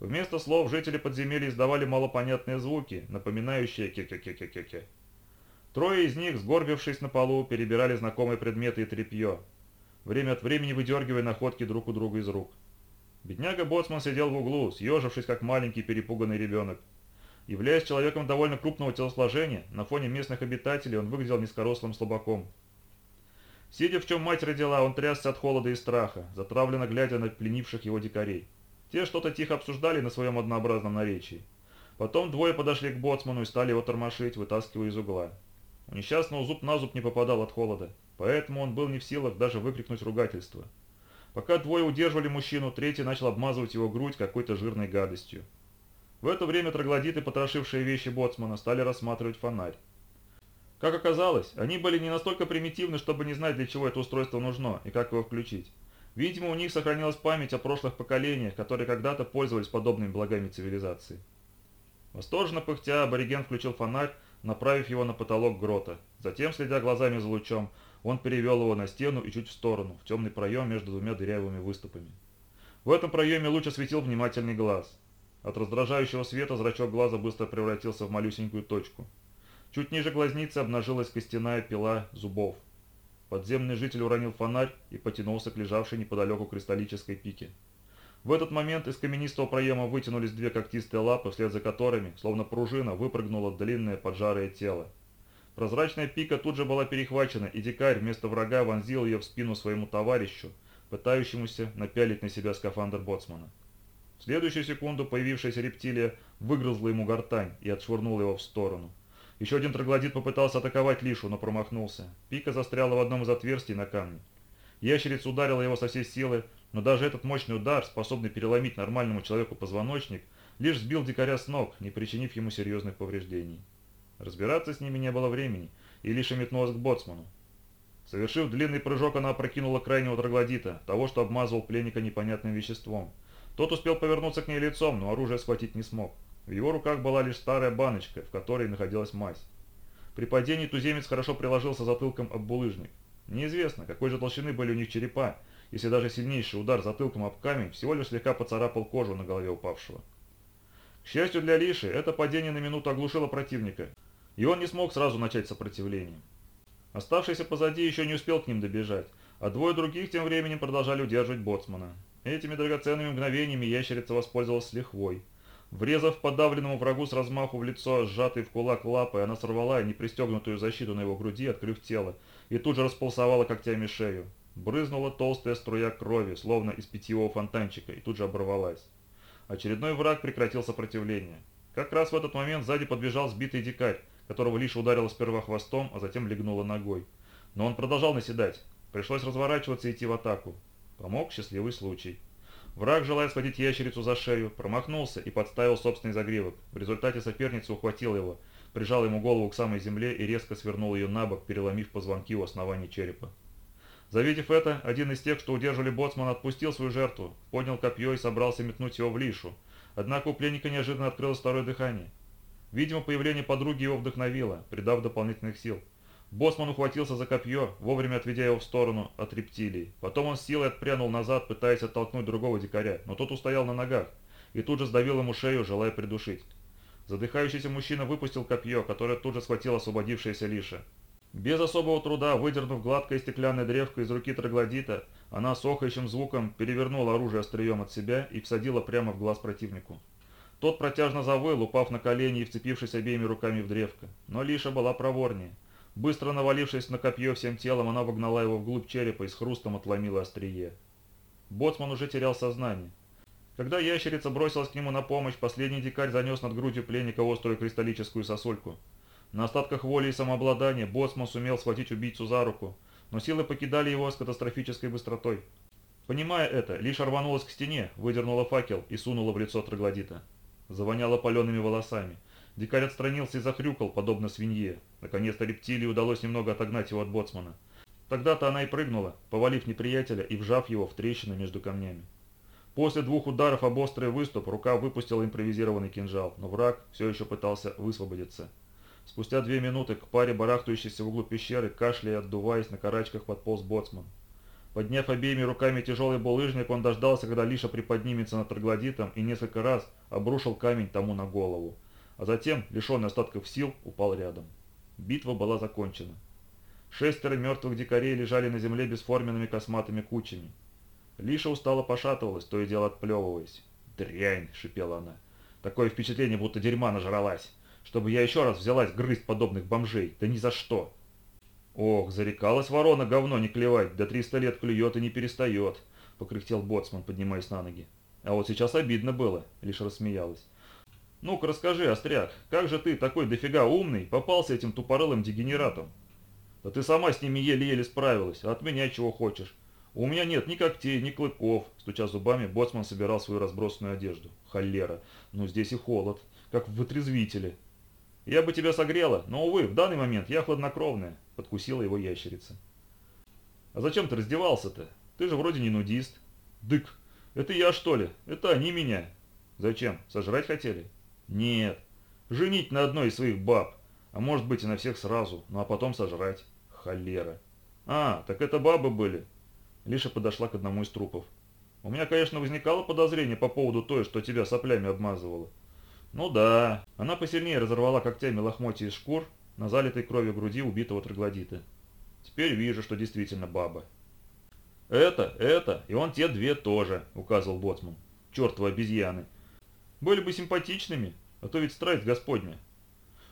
Вместо слов жители подземелья издавали малопонятные звуки, напоминающие ке-ке-ке-ке-ке. Трое из них, сгорбившись на полу, перебирали знакомые предметы и тряпье, время от времени выдергивая находки друг у друга из рук. Бедняга-боцман сидел в углу, съежившись, как маленький перепуганный ребенок, Являясь человеком довольно крупного телосложения, на фоне местных обитателей он выглядел низкорослым слабаком. Сидя в чем мать родила, он трясся от холода и страха, затравленно глядя на пленивших его дикарей. Те что-то тихо обсуждали на своем однообразном наречии. Потом двое подошли к боцману и стали его тормошить, вытаскивая из угла. У несчастного зуб на зуб не попадал от холода, поэтому он был не в силах даже выкрикнуть ругательство. Пока двое удерживали мужчину, третий начал обмазывать его грудь какой-то жирной гадостью. В это время троглодиты, потрошившие вещи боцмана, стали рассматривать фонарь. Как оказалось, они были не настолько примитивны, чтобы не знать, для чего это устройство нужно и как его включить. Видимо, у них сохранилась память о прошлых поколениях, которые когда-то пользовались подобными благами цивилизации. Восторженно пыхтя, абориген включил фонарь, направив его на потолок грота. Затем, следя глазами за лучом, он перевел его на стену и чуть в сторону, в темный проем между двумя дырявыми выступами. В этом проеме луч осветил внимательный глаз. От раздражающего света зрачок глаза быстро превратился в малюсенькую точку. Чуть ниже глазницы обнажилась костяная пила зубов. Подземный житель уронил фонарь и потянулся к лежавшей неподалеку кристаллической пике. В этот момент из каменистого проема вытянулись две когтистые лапы, вслед за которыми, словно пружина, выпрыгнуло длинное поджарое тело. Прозрачная пика тут же была перехвачена, и дикарь вместо врага вонзил ее в спину своему товарищу, пытающемуся напялить на себя скафандр боцмана. В следующую секунду появившаяся рептилия выгрызла ему гортань и отшвырнула его в сторону. Еще один троглодит попытался атаковать Лишу, но промахнулся. Пика застряла в одном из отверстий на камне. Ящерица ударила его со всей силы, но даже этот мощный удар, способный переломить нормальному человеку позвоночник, лишь сбил дикаря с ног, не причинив ему серьезных повреждений. Разбираться с ними не было времени, и лишь метнулась к боцману. Совершив длинный прыжок, она опрокинула крайнего троглодита, того, что обмазывал пленника непонятным веществом. Тот успел повернуться к ней лицом, но оружие схватить не смог. В его руках была лишь старая баночка, в которой находилась мазь. При падении туземец хорошо приложился затылком об булыжник. Неизвестно, какой же толщины были у них черепа, если даже сильнейший удар затылком об камень всего лишь слегка поцарапал кожу на голове упавшего. К счастью для Лиши, это падение на минуту оглушило противника, и он не смог сразу начать сопротивление. Оставшийся позади еще не успел к ним добежать, а двое других тем временем продолжали удерживать боцмана. Этими драгоценными мгновениями ящерица воспользовалась лихвой. Врезав подавленному врагу с размаху в лицо, сжатый в кулак лапой, она сорвала непристегнутую защиту на его груди, открыв тело, и тут же располосовала когтями шею. Брызнула толстая струя крови, словно из питьевого фонтанчика, и тут же оборвалась. Очередной враг прекратил сопротивление. Как раз в этот момент сзади подбежал сбитый дикарь, которого лишь ударила сперва хвостом, а затем легнула ногой. Но он продолжал наседать. Пришлось разворачиваться и идти в атаку. Помог счастливый случай. Враг, желая схватить ящерицу за шею, промахнулся и подставил собственный загривок. В результате соперница ухватила его, прижал ему голову к самой земле и резко свернул ее на бок, переломив позвонки у основания черепа. Завидев это, один из тех, что удерживали боцмана, отпустил свою жертву, поднял копье и собрался метнуть его в лишу. Однако у пленника неожиданно открылось второе дыхание. Видимо, появление подруги его вдохновило, придав дополнительных сил. Боссман ухватился за копье, вовремя отведя его в сторону от рептилии. Потом он силой отпрянул назад, пытаясь оттолкнуть другого дикаря, но тот устоял на ногах и тут же сдавил ему шею, желая придушить. Задыхающийся мужчина выпустил копье, которое тут же схватил освободившаяся Лиша. Без особого труда, выдернув гладкое стеклянное древко из руки троглодита, она с охающим звуком перевернула оружие острием от себя и всадила прямо в глаз противнику. Тот протяжно завыл, упав на колени и вцепившись обеими руками в древко. Но Лиша была проворнее. Быстро навалившись на копье всем телом, она вогнала его вглубь черепа и с хрустом отломила острие. Боцман уже терял сознание. Когда ящерица бросилась к нему на помощь, последний дикарь занес над грудью пленника острую кристаллическую сосульку. На остатках воли и самообладания Боцман сумел схватить убийцу за руку, но силы покидали его с катастрофической быстротой. Понимая это, Лиша рванулась к стене, выдернула факел и сунула в лицо троглодита. Завоняло палеными волосами. Дикарь отстранился и захрюкал, подобно свинье. Наконец-то рептилии удалось немного отогнать его от боцмана. Тогда-то она и прыгнула, повалив неприятеля и вжав его в трещину между камнями. После двух ударов об острый выступ рука выпустила импровизированный кинжал, но враг все еще пытался высвободиться. Спустя две минуты к паре барахтающейся в углу пещеры, кашляя и отдуваясь на карачках, подполз боцман. Подняв обеими руками тяжелый булыжник, он дождался, когда Лиша приподнимется над троглодитом и несколько раз обрушил камень тому на голову. А затем, лишенный остатков сил, упал рядом. Битва была закончена. Шестеро мертвых дикарей лежали на земле бесформенными косматыми кучами. Лиша устало пошатывалась, то и дело отплевываясь. «Дрянь!» — шипела она. «Такое впечатление, будто дерьма нажралась чтобы я еще раз взялась грызть подобных бомжей. Да ни за что. Ох, зарекалась ворона говно не клевать, да триста лет клюет и не перестает, покряхтел боцман, поднимаясь на ноги. А вот сейчас обидно было, лишь рассмеялась. Ну-ка расскажи, Остряк, как же ты, такой дофига умный, попался этим тупорылым дегенератом? Да ты сама с ними еле-еле справилась, а от меня чего хочешь? «У меня нет ни когтей, ни клыков», – стуча зубами, боцман собирал свою разбросанную одежду. «Холера! Ну здесь и холод, как в вытрезвителе». «Я бы тебя согрела, но, увы, в данный момент я хладнокровная», – подкусила его ящерица. «А зачем ты раздевался-то? Ты же вроде не нудист». «Дык, это я что ли? Это они меня». «Зачем? Сожрать хотели?» «Нет. Женить на одной из своих баб. А может быть и на всех сразу, ну а потом сожрать. Холера». «А, так это бабы были. Лиша подошла к одному из трупов. «У меня, конечно, возникало подозрение по поводу той, что тебя соплями обмазывала». «Ну да». Она посильнее разорвала когтями лохмотья из шкур на залитой кровью груди убитого троглодита. «Теперь вижу, что действительно баба». «Это, это, и он те две тоже», — указывал Боцман. «Чертовы обезьяны. Были бы симпатичными, а то ведь страсть Господня».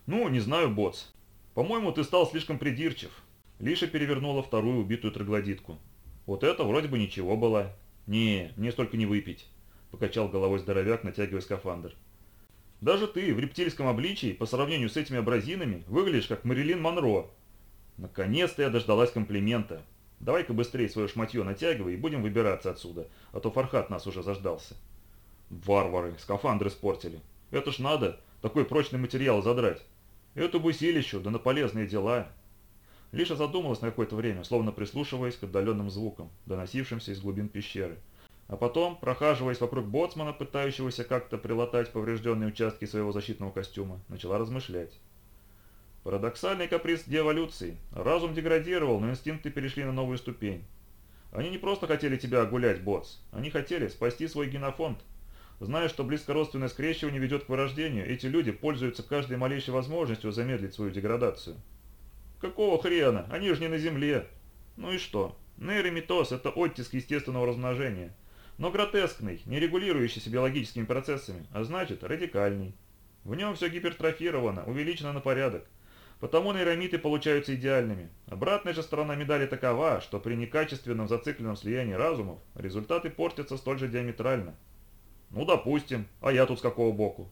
«Ну, не знаю, Боц. По-моему, ты стал слишком придирчив». Лиша перевернула вторую убитую троглодитку. Вот это вроде бы ничего было. Не, мне столько не выпить, покачал головой здоровяк, натягивая скафандр. Даже ты в рептильском обличии, по сравнению с этими абразинами, выглядишь как Марилин Монро. Наконец-то я дождалась комплимента. Давай-ка быстрее свое шматье натягивай и будем выбираться отсюда, а то Фархат нас уже заждался. Варвары, скафандры испортили. Это ж надо, такой прочный материал задрать. Эту бы силищу, да на полезные дела. Лиша задумалась на какое-то время, словно прислушиваясь к отдаленным звукам, доносившимся из глубин пещеры. А потом, прохаживаясь вокруг боцмана, пытающегося как-то прилатать поврежденные участки своего защитного костюма, начала размышлять. Парадоксальный каприз деэволюции. Разум деградировал, но инстинкты перешли на новую ступень. Они не просто хотели тебя огулять, боц. Они хотели спасти свой генофонд. Зная, что близкородственное скрещивание ведет к вырождению, эти люди пользуются каждой малейшей возможностью замедлить свою деградацию. Какого хрена? Они же не на Земле. Ну и что? Нейромитоз – это оттиск естественного размножения. Но гротескный, не регулирующийся биологическими процессами, а значит радикальный. В нем все гипертрофировано, увеличено на порядок. Потому нейромиты получаются идеальными. Обратная же сторона медали такова, что при некачественном зацикленном слиянии разумов результаты портятся столь же диаметрально. Ну допустим, а я тут с какого боку?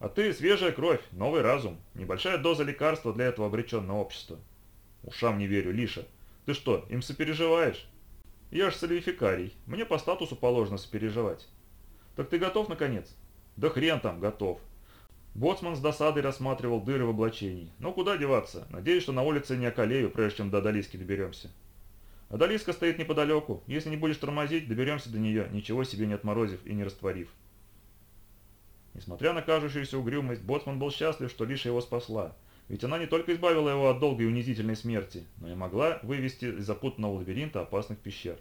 А ты свежая кровь, новый разум, небольшая доза лекарства для этого обреченного общества. Ушам не верю, Лиша. Ты что, им сопереживаешь? Я ж сальвификарий, мне по статусу положено сопереживать. Так ты готов, наконец? Да хрен там, готов. Боцман с досадой рассматривал дыры в облачении. Ну куда деваться? Надеюсь, что на улице не околею, прежде чем до Адалиски доберемся. Адалиска стоит неподалеку. Если не будешь тормозить, доберемся до нее, ничего себе не отморозив и не растворив. Несмотря на кажущуюся угрюмость, Боцман был счастлив, что Лиша его спасла. Ведь она не только избавила его от долгой и унизительной смерти, но и могла вывести из запутанного лабиринта опасных пещер.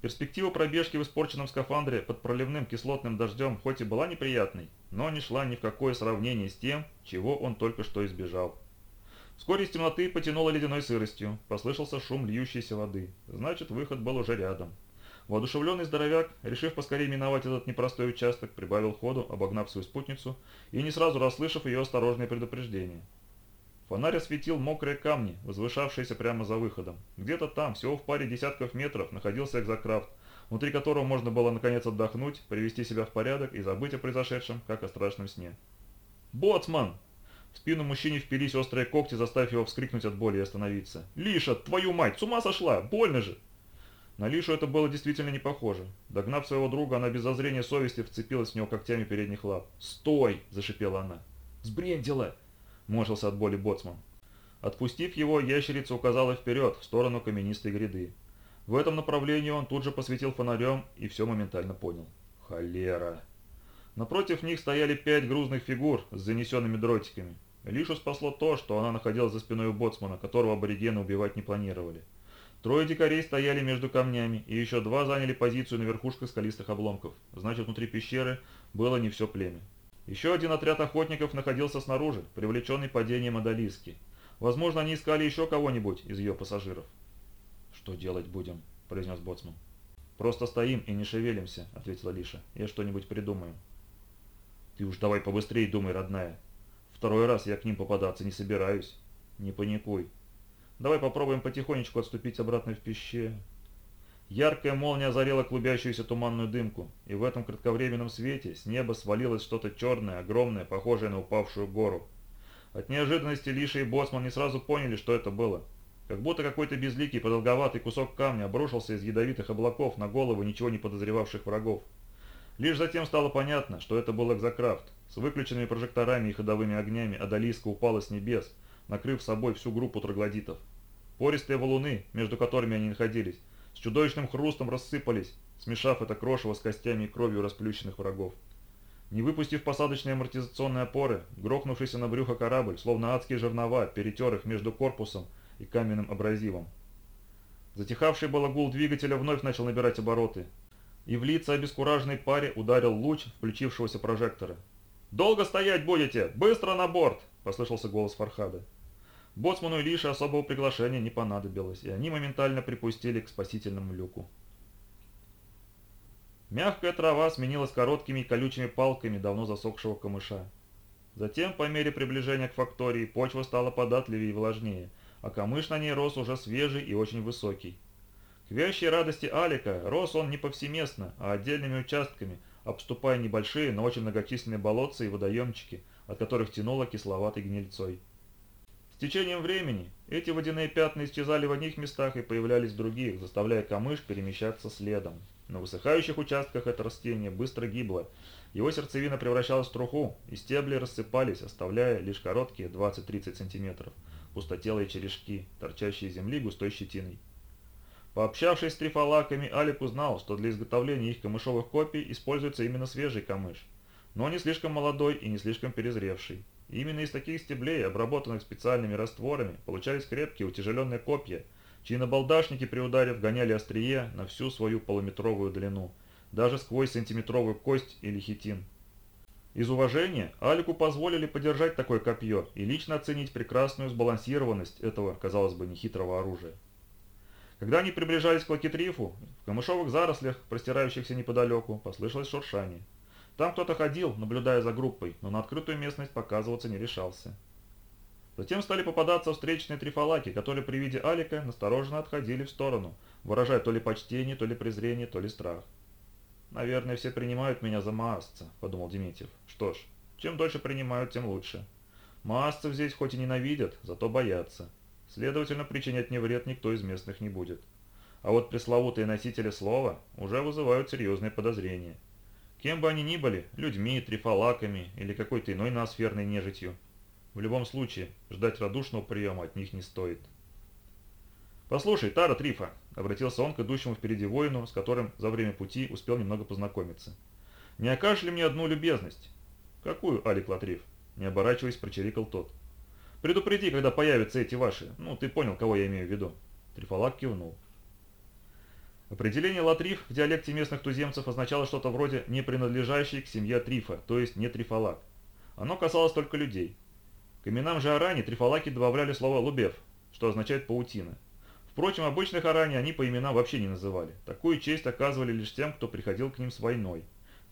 Перспектива пробежки в испорченном скафандре под проливным кислотным дождем хоть и была неприятной, но не шла ни в какое сравнение с тем, чего он только что избежал. Вскоре из темноты потянуло ледяной сыростью, послышался шум льющейся воды, значит выход был уже рядом. Воодушевленный здоровяк, решив поскорее миновать этот непростой участок, прибавил ходу, обогнав свою спутницу и не сразу расслышав ее осторожное предупреждение. Фонарь осветил мокрые камни, возвышавшиеся прямо за выходом. Где-то там, всего в паре десятков метров, находился экзокрафт, внутри которого можно было наконец отдохнуть, привести себя в порядок и забыть о произошедшем, как о страшном сне. «Боцман!» В спину мужчине впились острые когти, заставив его вскрикнуть от боли и остановиться. «Лиша, твою мать, с ума сошла! Больно же!» На Лишу это было действительно не похоже. Догнав своего друга, она без зазрения совести вцепилась в него когтями передних лап. «Стой!» – зашипела она. «Сбрендила!» – морщился от боли боцман. Отпустив его, ящерица указала вперед, в сторону каменистой гряды. В этом направлении он тут же посветил фонарем и все моментально понял. Холера! Напротив них стояли пять грузных фигур с занесенными дротиками. Лишу спасло то, что она находилась за спиной у боцмана, которого аборигены убивать не планировали. Трое дикарей стояли между камнями, и еще два заняли позицию на верхушках скалистых обломков. Значит, внутри пещеры было не все племя. Еще один отряд охотников находился снаружи, привлеченный падением Адалиски. Возможно, они искали еще кого-нибудь из ее пассажиров. «Что делать будем?» – произнес Боцман. «Просто стоим и не шевелимся», – ответила Лиша. «Я что-нибудь придумаю». «Ты уж давай побыстрее думай, родная. Второй раз я к ним попадаться не собираюсь. Не паникуй. Давай попробуем потихонечку отступить обратно в пещеру. Яркая молния озарила клубящуюся туманную дымку, и в этом кратковременном свете с неба свалилось что-то черное, огромное, похожее на упавшую гору. От неожиданности Лиша и Боцман не сразу поняли, что это было. как будто какой-то безликий продолговатый кусок камня обрушился из ядовитых облаков на головы ничего не подозревавших врагов. Лишь затем стало понятно, что это был экзокрафт. С выключенными прожекторами и ходовыми огнями Адалиска упала с небес, накрыв собой всю группу троглодитов. Пористые валуны, между которыми они находились, с чудовищным хрустом рассыпались, смешав это крошево с костями и кровью расплющенных врагов. Не выпустив посадочные амортизационные опоры, грохнувшийся на брюхо корабль, словно адские жернова, перетер их между корпусом и каменным абразивом. Затихавший было гул двигателя вновь начал набирать обороты, и в лица обескураженной паре ударил луч включившегося прожектора. «Долго стоять будете? Быстро на борт!» – послышался голос Фархада. Боцману и Лише особого приглашения не понадобилось, и они моментально припустили к спасительному люку. Мягкая трава сменилась короткими колючими палками давно засохшего камыша. Затем, по мере приближения к фактории, почва стала податливее и влажнее, а камыш на ней рос уже свежий и очень высокий. К вящей радости Алика рос он не повсеместно, а отдельными участками, обступая небольшие, но очень многочисленные болотца и водоемчики, от которых тянуло кисловатой гнильцой. С течением времени эти водяные пятна исчезали в одних местах и появлялись в других, заставляя камыш перемещаться следом. На высыхающих участках это растение быстро гибло, его сердцевина превращалась в труху, и стебли рассыпались, оставляя лишь короткие 20-30 сантиметров, пустотелые черешки, торчащие земли густой щетиной. Пообщавшись с трифалаками, Алик узнал, что для изготовления их камышовых копий используется именно свежий камыш, но не слишком молодой и не слишком перезревший. И именно из таких стеблей, обработанных специальными растворами, получались крепкие утяжеленные копья, чьи набалдашники при ударе вгоняли острие на всю свою полуметровую длину, даже сквозь сантиметровую кость или хитин. Из уважения Алику позволили подержать такое копье и лично оценить прекрасную сбалансированность этого, казалось бы, нехитрого оружия. Когда они приближались к Лакитрифу, в камышовых зарослях, простирающихся неподалеку, послышалось шуршание. Там кто-то ходил, наблюдая за группой, но на открытую местность показываться не решался. Затем стали попадаться встречные трифалаки, которые при виде Алика настороженно отходили в сторону, выражая то ли почтение, то ли презрение, то ли страх. «Наверное, все принимают меня за маасца», – подумал Дементьев. «Что ж, чем дольше принимают, тем лучше. Маасцев здесь хоть и ненавидят, зато боятся. Следовательно, причинять мне вред никто из местных не будет. А вот пресловутые носители слова уже вызывают серьезные подозрения. Кем бы они ни были, людьми, трифалаками или какой-то иной ноосферной нежитью, в любом случае, ждать радушного приема от них не стоит. «Послушай, Тара Трифа», — обратился он к идущему впереди воину, с которым за время пути успел немного познакомиться. «Не окажешь ли мне одну любезность?» «Какую, Алик Латриф?» — не оборачиваясь, прочирикал тот. Предупреди, когда появятся эти ваши. Ну, ты понял, кого я имею в виду. Трифалак кивнул. Определение латриф в диалекте местных туземцев означало что-то вроде «не принадлежащий к семье трифа», то есть не трифалак. Оно касалось только людей. К именам же арани трифалаки добавляли слово «лубев», что означает «паутина». Впрочем, обычных арани они по именам вообще не называли. Такую честь оказывали лишь тем, кто приходил к ним с войной.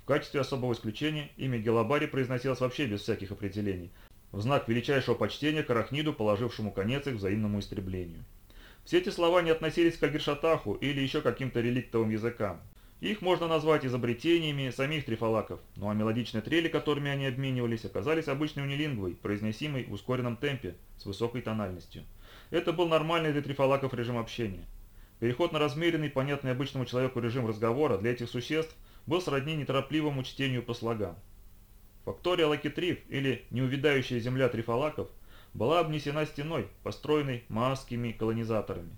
В качестве особого исключения имя Гелабари произносилось вообще без всяких определений, в знак величайшего почтения к Арахниду, положившему конец их взаимному истреблению. Все эти слова не относились к Агиршатаху или еще каким-то реликтовым языкам. Их можно назвать изобретениями самих трифалаков, ну а мелодичные трели, которыми они обменивались, оказались обычной унилингвой, произносимой в ускоренном темпе, с высокой тональностью. Это был нормальный для трифалаков режим общения. Переход на размеренный, понятный обычному человеку режим разговора для этих существ был сродни неторопливому чтению по слогам. Фактория Лакитриф, или неувидающая земля трифалаков, была обнесена стеной, построенной маасскими колонизаторами.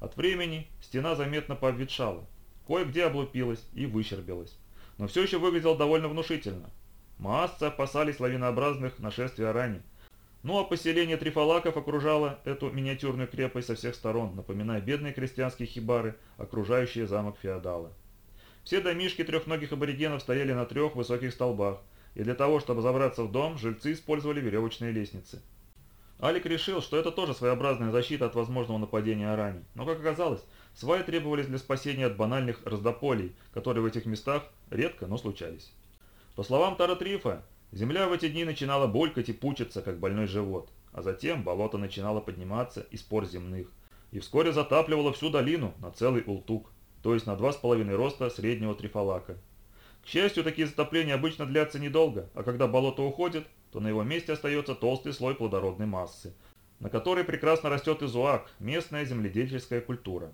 От времени стена заметно пообветшала, кое-где облупилась и выщербилась, но все еще выглядела довольно внушительно. Маасцы опасались лавинообразных нашествий Арани, ну а поселение трифалаков окружало эту миниатюрную крепость со всех сторон, напоминая бедные крестьянские хибары, окружающие замок феодала. Все домишки трехногих аборигенов стояли на трех высоких столбах, и для того, чтобы забраться в дом, жильцы использовали веревочные лестницы. Алик решил, что это тоже своеобразная защита от возможного нападения арани, но, как оказалось, сваи требовались для спасения от банальных раздополей, которые в этих местах редко, но случались. По словам Тара Трифа, земля в эти дни начинала булькать и пучиться, как больной живот, а затем болото начинало подниматься из пор земных, и вскоре затапливало всю долину на целый ултук, то есть на два с половиной роста среднего трифалака. К счастью, такие затопления обычно длятся недолго, а когда болото уходит, то на его месте остается толстый слой плодородной массы. на которой прекрасно растет изуак, местная земледельческая культура.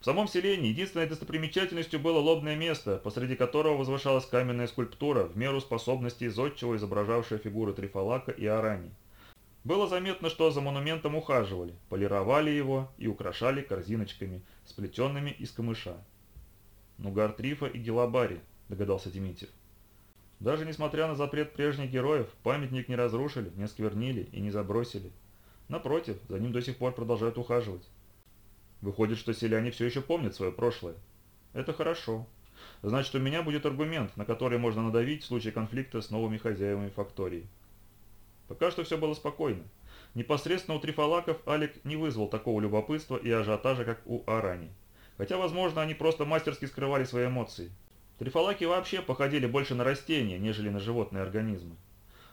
В самом селении единственной достопримечательностью было лобное место, посреди которого возвышалась каменная скульптура, в меру способностей зодчего, изображавшая фигуры Трифалака и Арани. Было заметно, что за монументом ухаживали, полировали его и украшали корзиночками, сплетенными из камыша. «Нугар Трифа и Гелабари», – догадался Дементьев. Даже несмотря на запрет прежних героев, памятник не разрушили, не осквернили и не забросили. Напротив, за ним до сих пор продолжают ухаживать. Выходит, что селяне все еще помнят свое прошлое. Это хорошо. Значит, у меня будет аргумент, на который можно надавить в случае конфликта с новыми хозяевами фактории. Пока что все было спокойно. Непосредственно у Трифалаков Алик не вызвал такого любопытства и ажиотажа, как у Арани. Хотя, возможно, они просто мастерски скрывали свои эмоции. Трифалаки вообще походили больше на растения, нежели на животные организмы.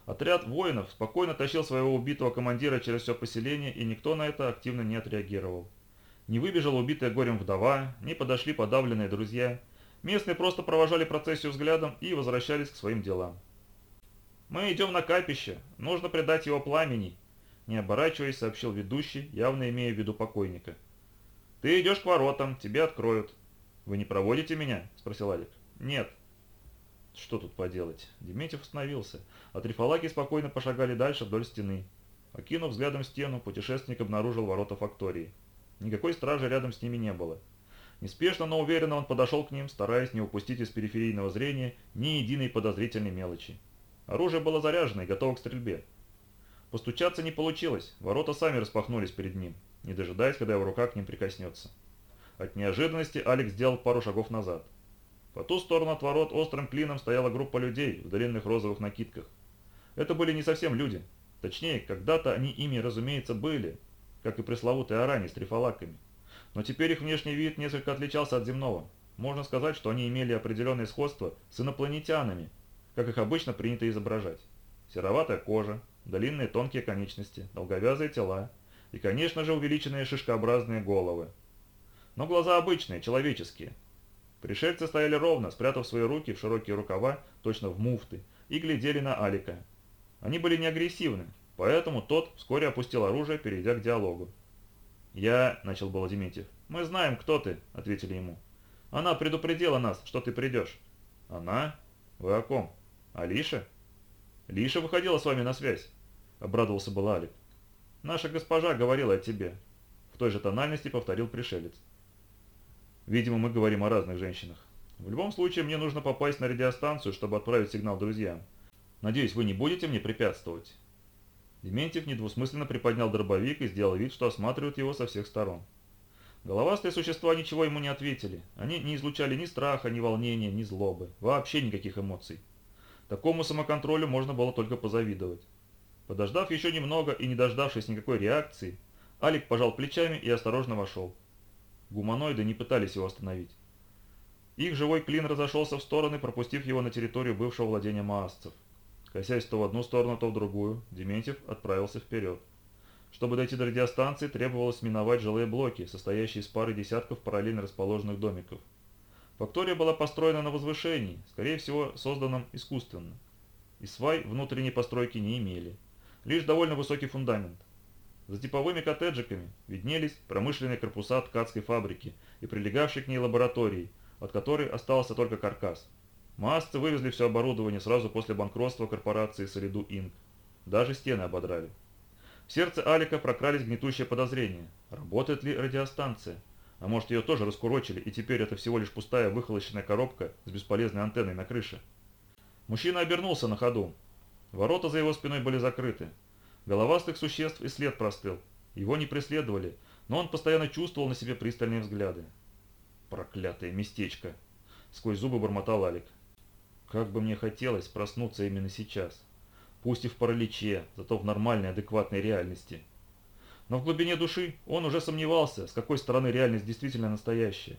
Отряд воинов спокойно тащил своего убитого командира через все поселение, и никто на это активно не отреагировал. Не выбежала убитая горем вдова, не подошли подавленные друзья. Местные просто провожали процессию взглядом и возвращались к своим делам. «Мы идем на капище, нужно предать его пламени», не оборачиваясь, сообщил ведущий, явно имея в виду покойника. «Ты идешь к воротам, тебе откроют». «Вы не проводите меня?» – спросил Алик. «Нет». Что тут поделать? Дементьев остановился, а Трифалаги спокойно пошагали дальше вдоль стены. Окинув взглядом стену, путешественник обнаружил ворота фактории. Никакой стражи рядом с ними не было. Неспешно, но уверенно он подошел к ним, стараясь не упустить из периферийного зрения ни единой подозрительной мелочи. Оружие было заряжено и готово к стрельбе. Постучаться не получилось, ворота сами распахнулись перед ним, не дожидаясь, когда его рука к ним прикоснется. От неожиданности Алекс сделал пару шагов назад. По ту сторону от ворот острым клином стояла группа людей в длинных розовых накидках. Это были не совсем люди. Точнее, когда-то они ими, разумеется, были, как и пресловутые арани с трифалаками. Но теперь их внешний вид несколько отличался от земного. Можно сказать, что они имели определенное сходство с инопланетянами, как их обычно принято изображать. Сероватая кожа, длинные тонкие конечности, долговязые тела и, конечно же, увеличенные шишкообразные головы. Но глаза обычные, человеческие, Пришельцы стояли ровно, спрятав свои руки в широкие рукава, точно в муфты, и глядели на Алика. Они были не агрессивны, поэтому тот вскоре опустил оружие, перейдя к диалогу. «Я...» – начал было Дементьев. «Мы знаем, кто ты», – ответили ему. «Она предупредила нас, что ты придешь». «Она? Вы о ком? Алиша?» «Лиша выходила с вами на связь», – обрадовался был Алик. «Наша госпожа говорила о тебе», – в той же тональности повторил пришелец. Видимо, мы говорим о разных женщинах. В любом случае, мне нужно попасть на радиостанцию, чтобы отправить сигнал друзьям. Надеюсь, вы не будете мне препятствовать?» Дементьев недвусмысленно приподнял дробовик и сделал вид, что осматривает его со всех сторон. Головастые существа ничего ему не ответили. Они не излучали ни страха, ни волнения, ни злобы. Вообще никаких эмоций. Такому самоконтролю можно было только позавидовать. Подождав еще немного и не дождавшись никакой реакции, Алик пожал плечами и осторожно вошел. Гуманоиды не пытались его остановить. Их живой клин разошелся в стороны, пропустив его на территорию бывшего владения маасцев. Косясь то в одну сторону, то в другую, Дементьев отправился вперед. Чтобы дойти до радиостанции, требовалось миновать жилые блоки, состоящие из пары десятков параллельно расположенных домиков. Фактория была построена на возвышении, скорее всего, созданном искусственно. И свай внутренней постройки не имели. Лишь довольно высокий фундамент. За типовыми коттеджиками виднелись промышленные корпуса ткацкой фабрики и прилегавшей к ней лаборатории, от которой остался только каркас. Маасцы вывезли все оборудование сразу после банкротства корпорации Солиду Инк. Даже стены ободрали. В сердце Алика прокрались гнетущие подозрения. Работает ли радиостанция? А может ее тоже раскурочили, и теперь это всего лишь пустая выхолощенная коробка с бесполезной антенной на крыше? Мужчина обернулся на ходу. Ворота за его спиной были закрыты. Головастых существ и след простыл. Его не преследовали, но он постоянно чувствовал на себе пристальные взгляды. «Проклятое местечко!» — сквозь зубы бормотал Алик. «Как бы мне хотелось проснуться именно сейчас. Пусть и в параличе, зато в нормальной, адекватной реальности». Но в глубине души он уже сомневался, с какой стороны реальность действительно настоящая.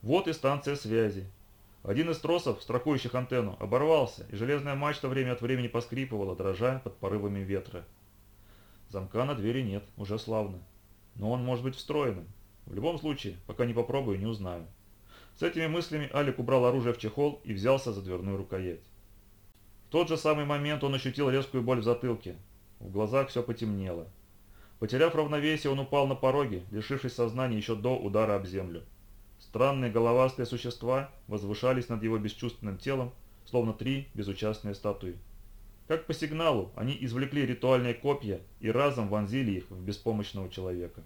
Вот и станция связи. Один из тросов, страхующих антенну, оборвался, и железная мачта время от времени поскрипывала, дрожа под порывами ветра. Замка на двери нет, уже славно. Но он может быть встроенным. В любом случае, пока не попробую, не узнаю. С этими мыслями Алик убрал оружие в чехол и взялся за дверную рукоять. В тот же самый момент он ощутил резкую боль в затылке. В глазах все потемнело. Потеряв равновесие, он упал на пороге, лишившись сознания еще до удара об землю. Странные головастые существа возвышались над его бесчувственным телом, словно три безучастные статуи. Как по сигналу, они извлекли ритуальные копья и разом вонзили их в беспомощного человека.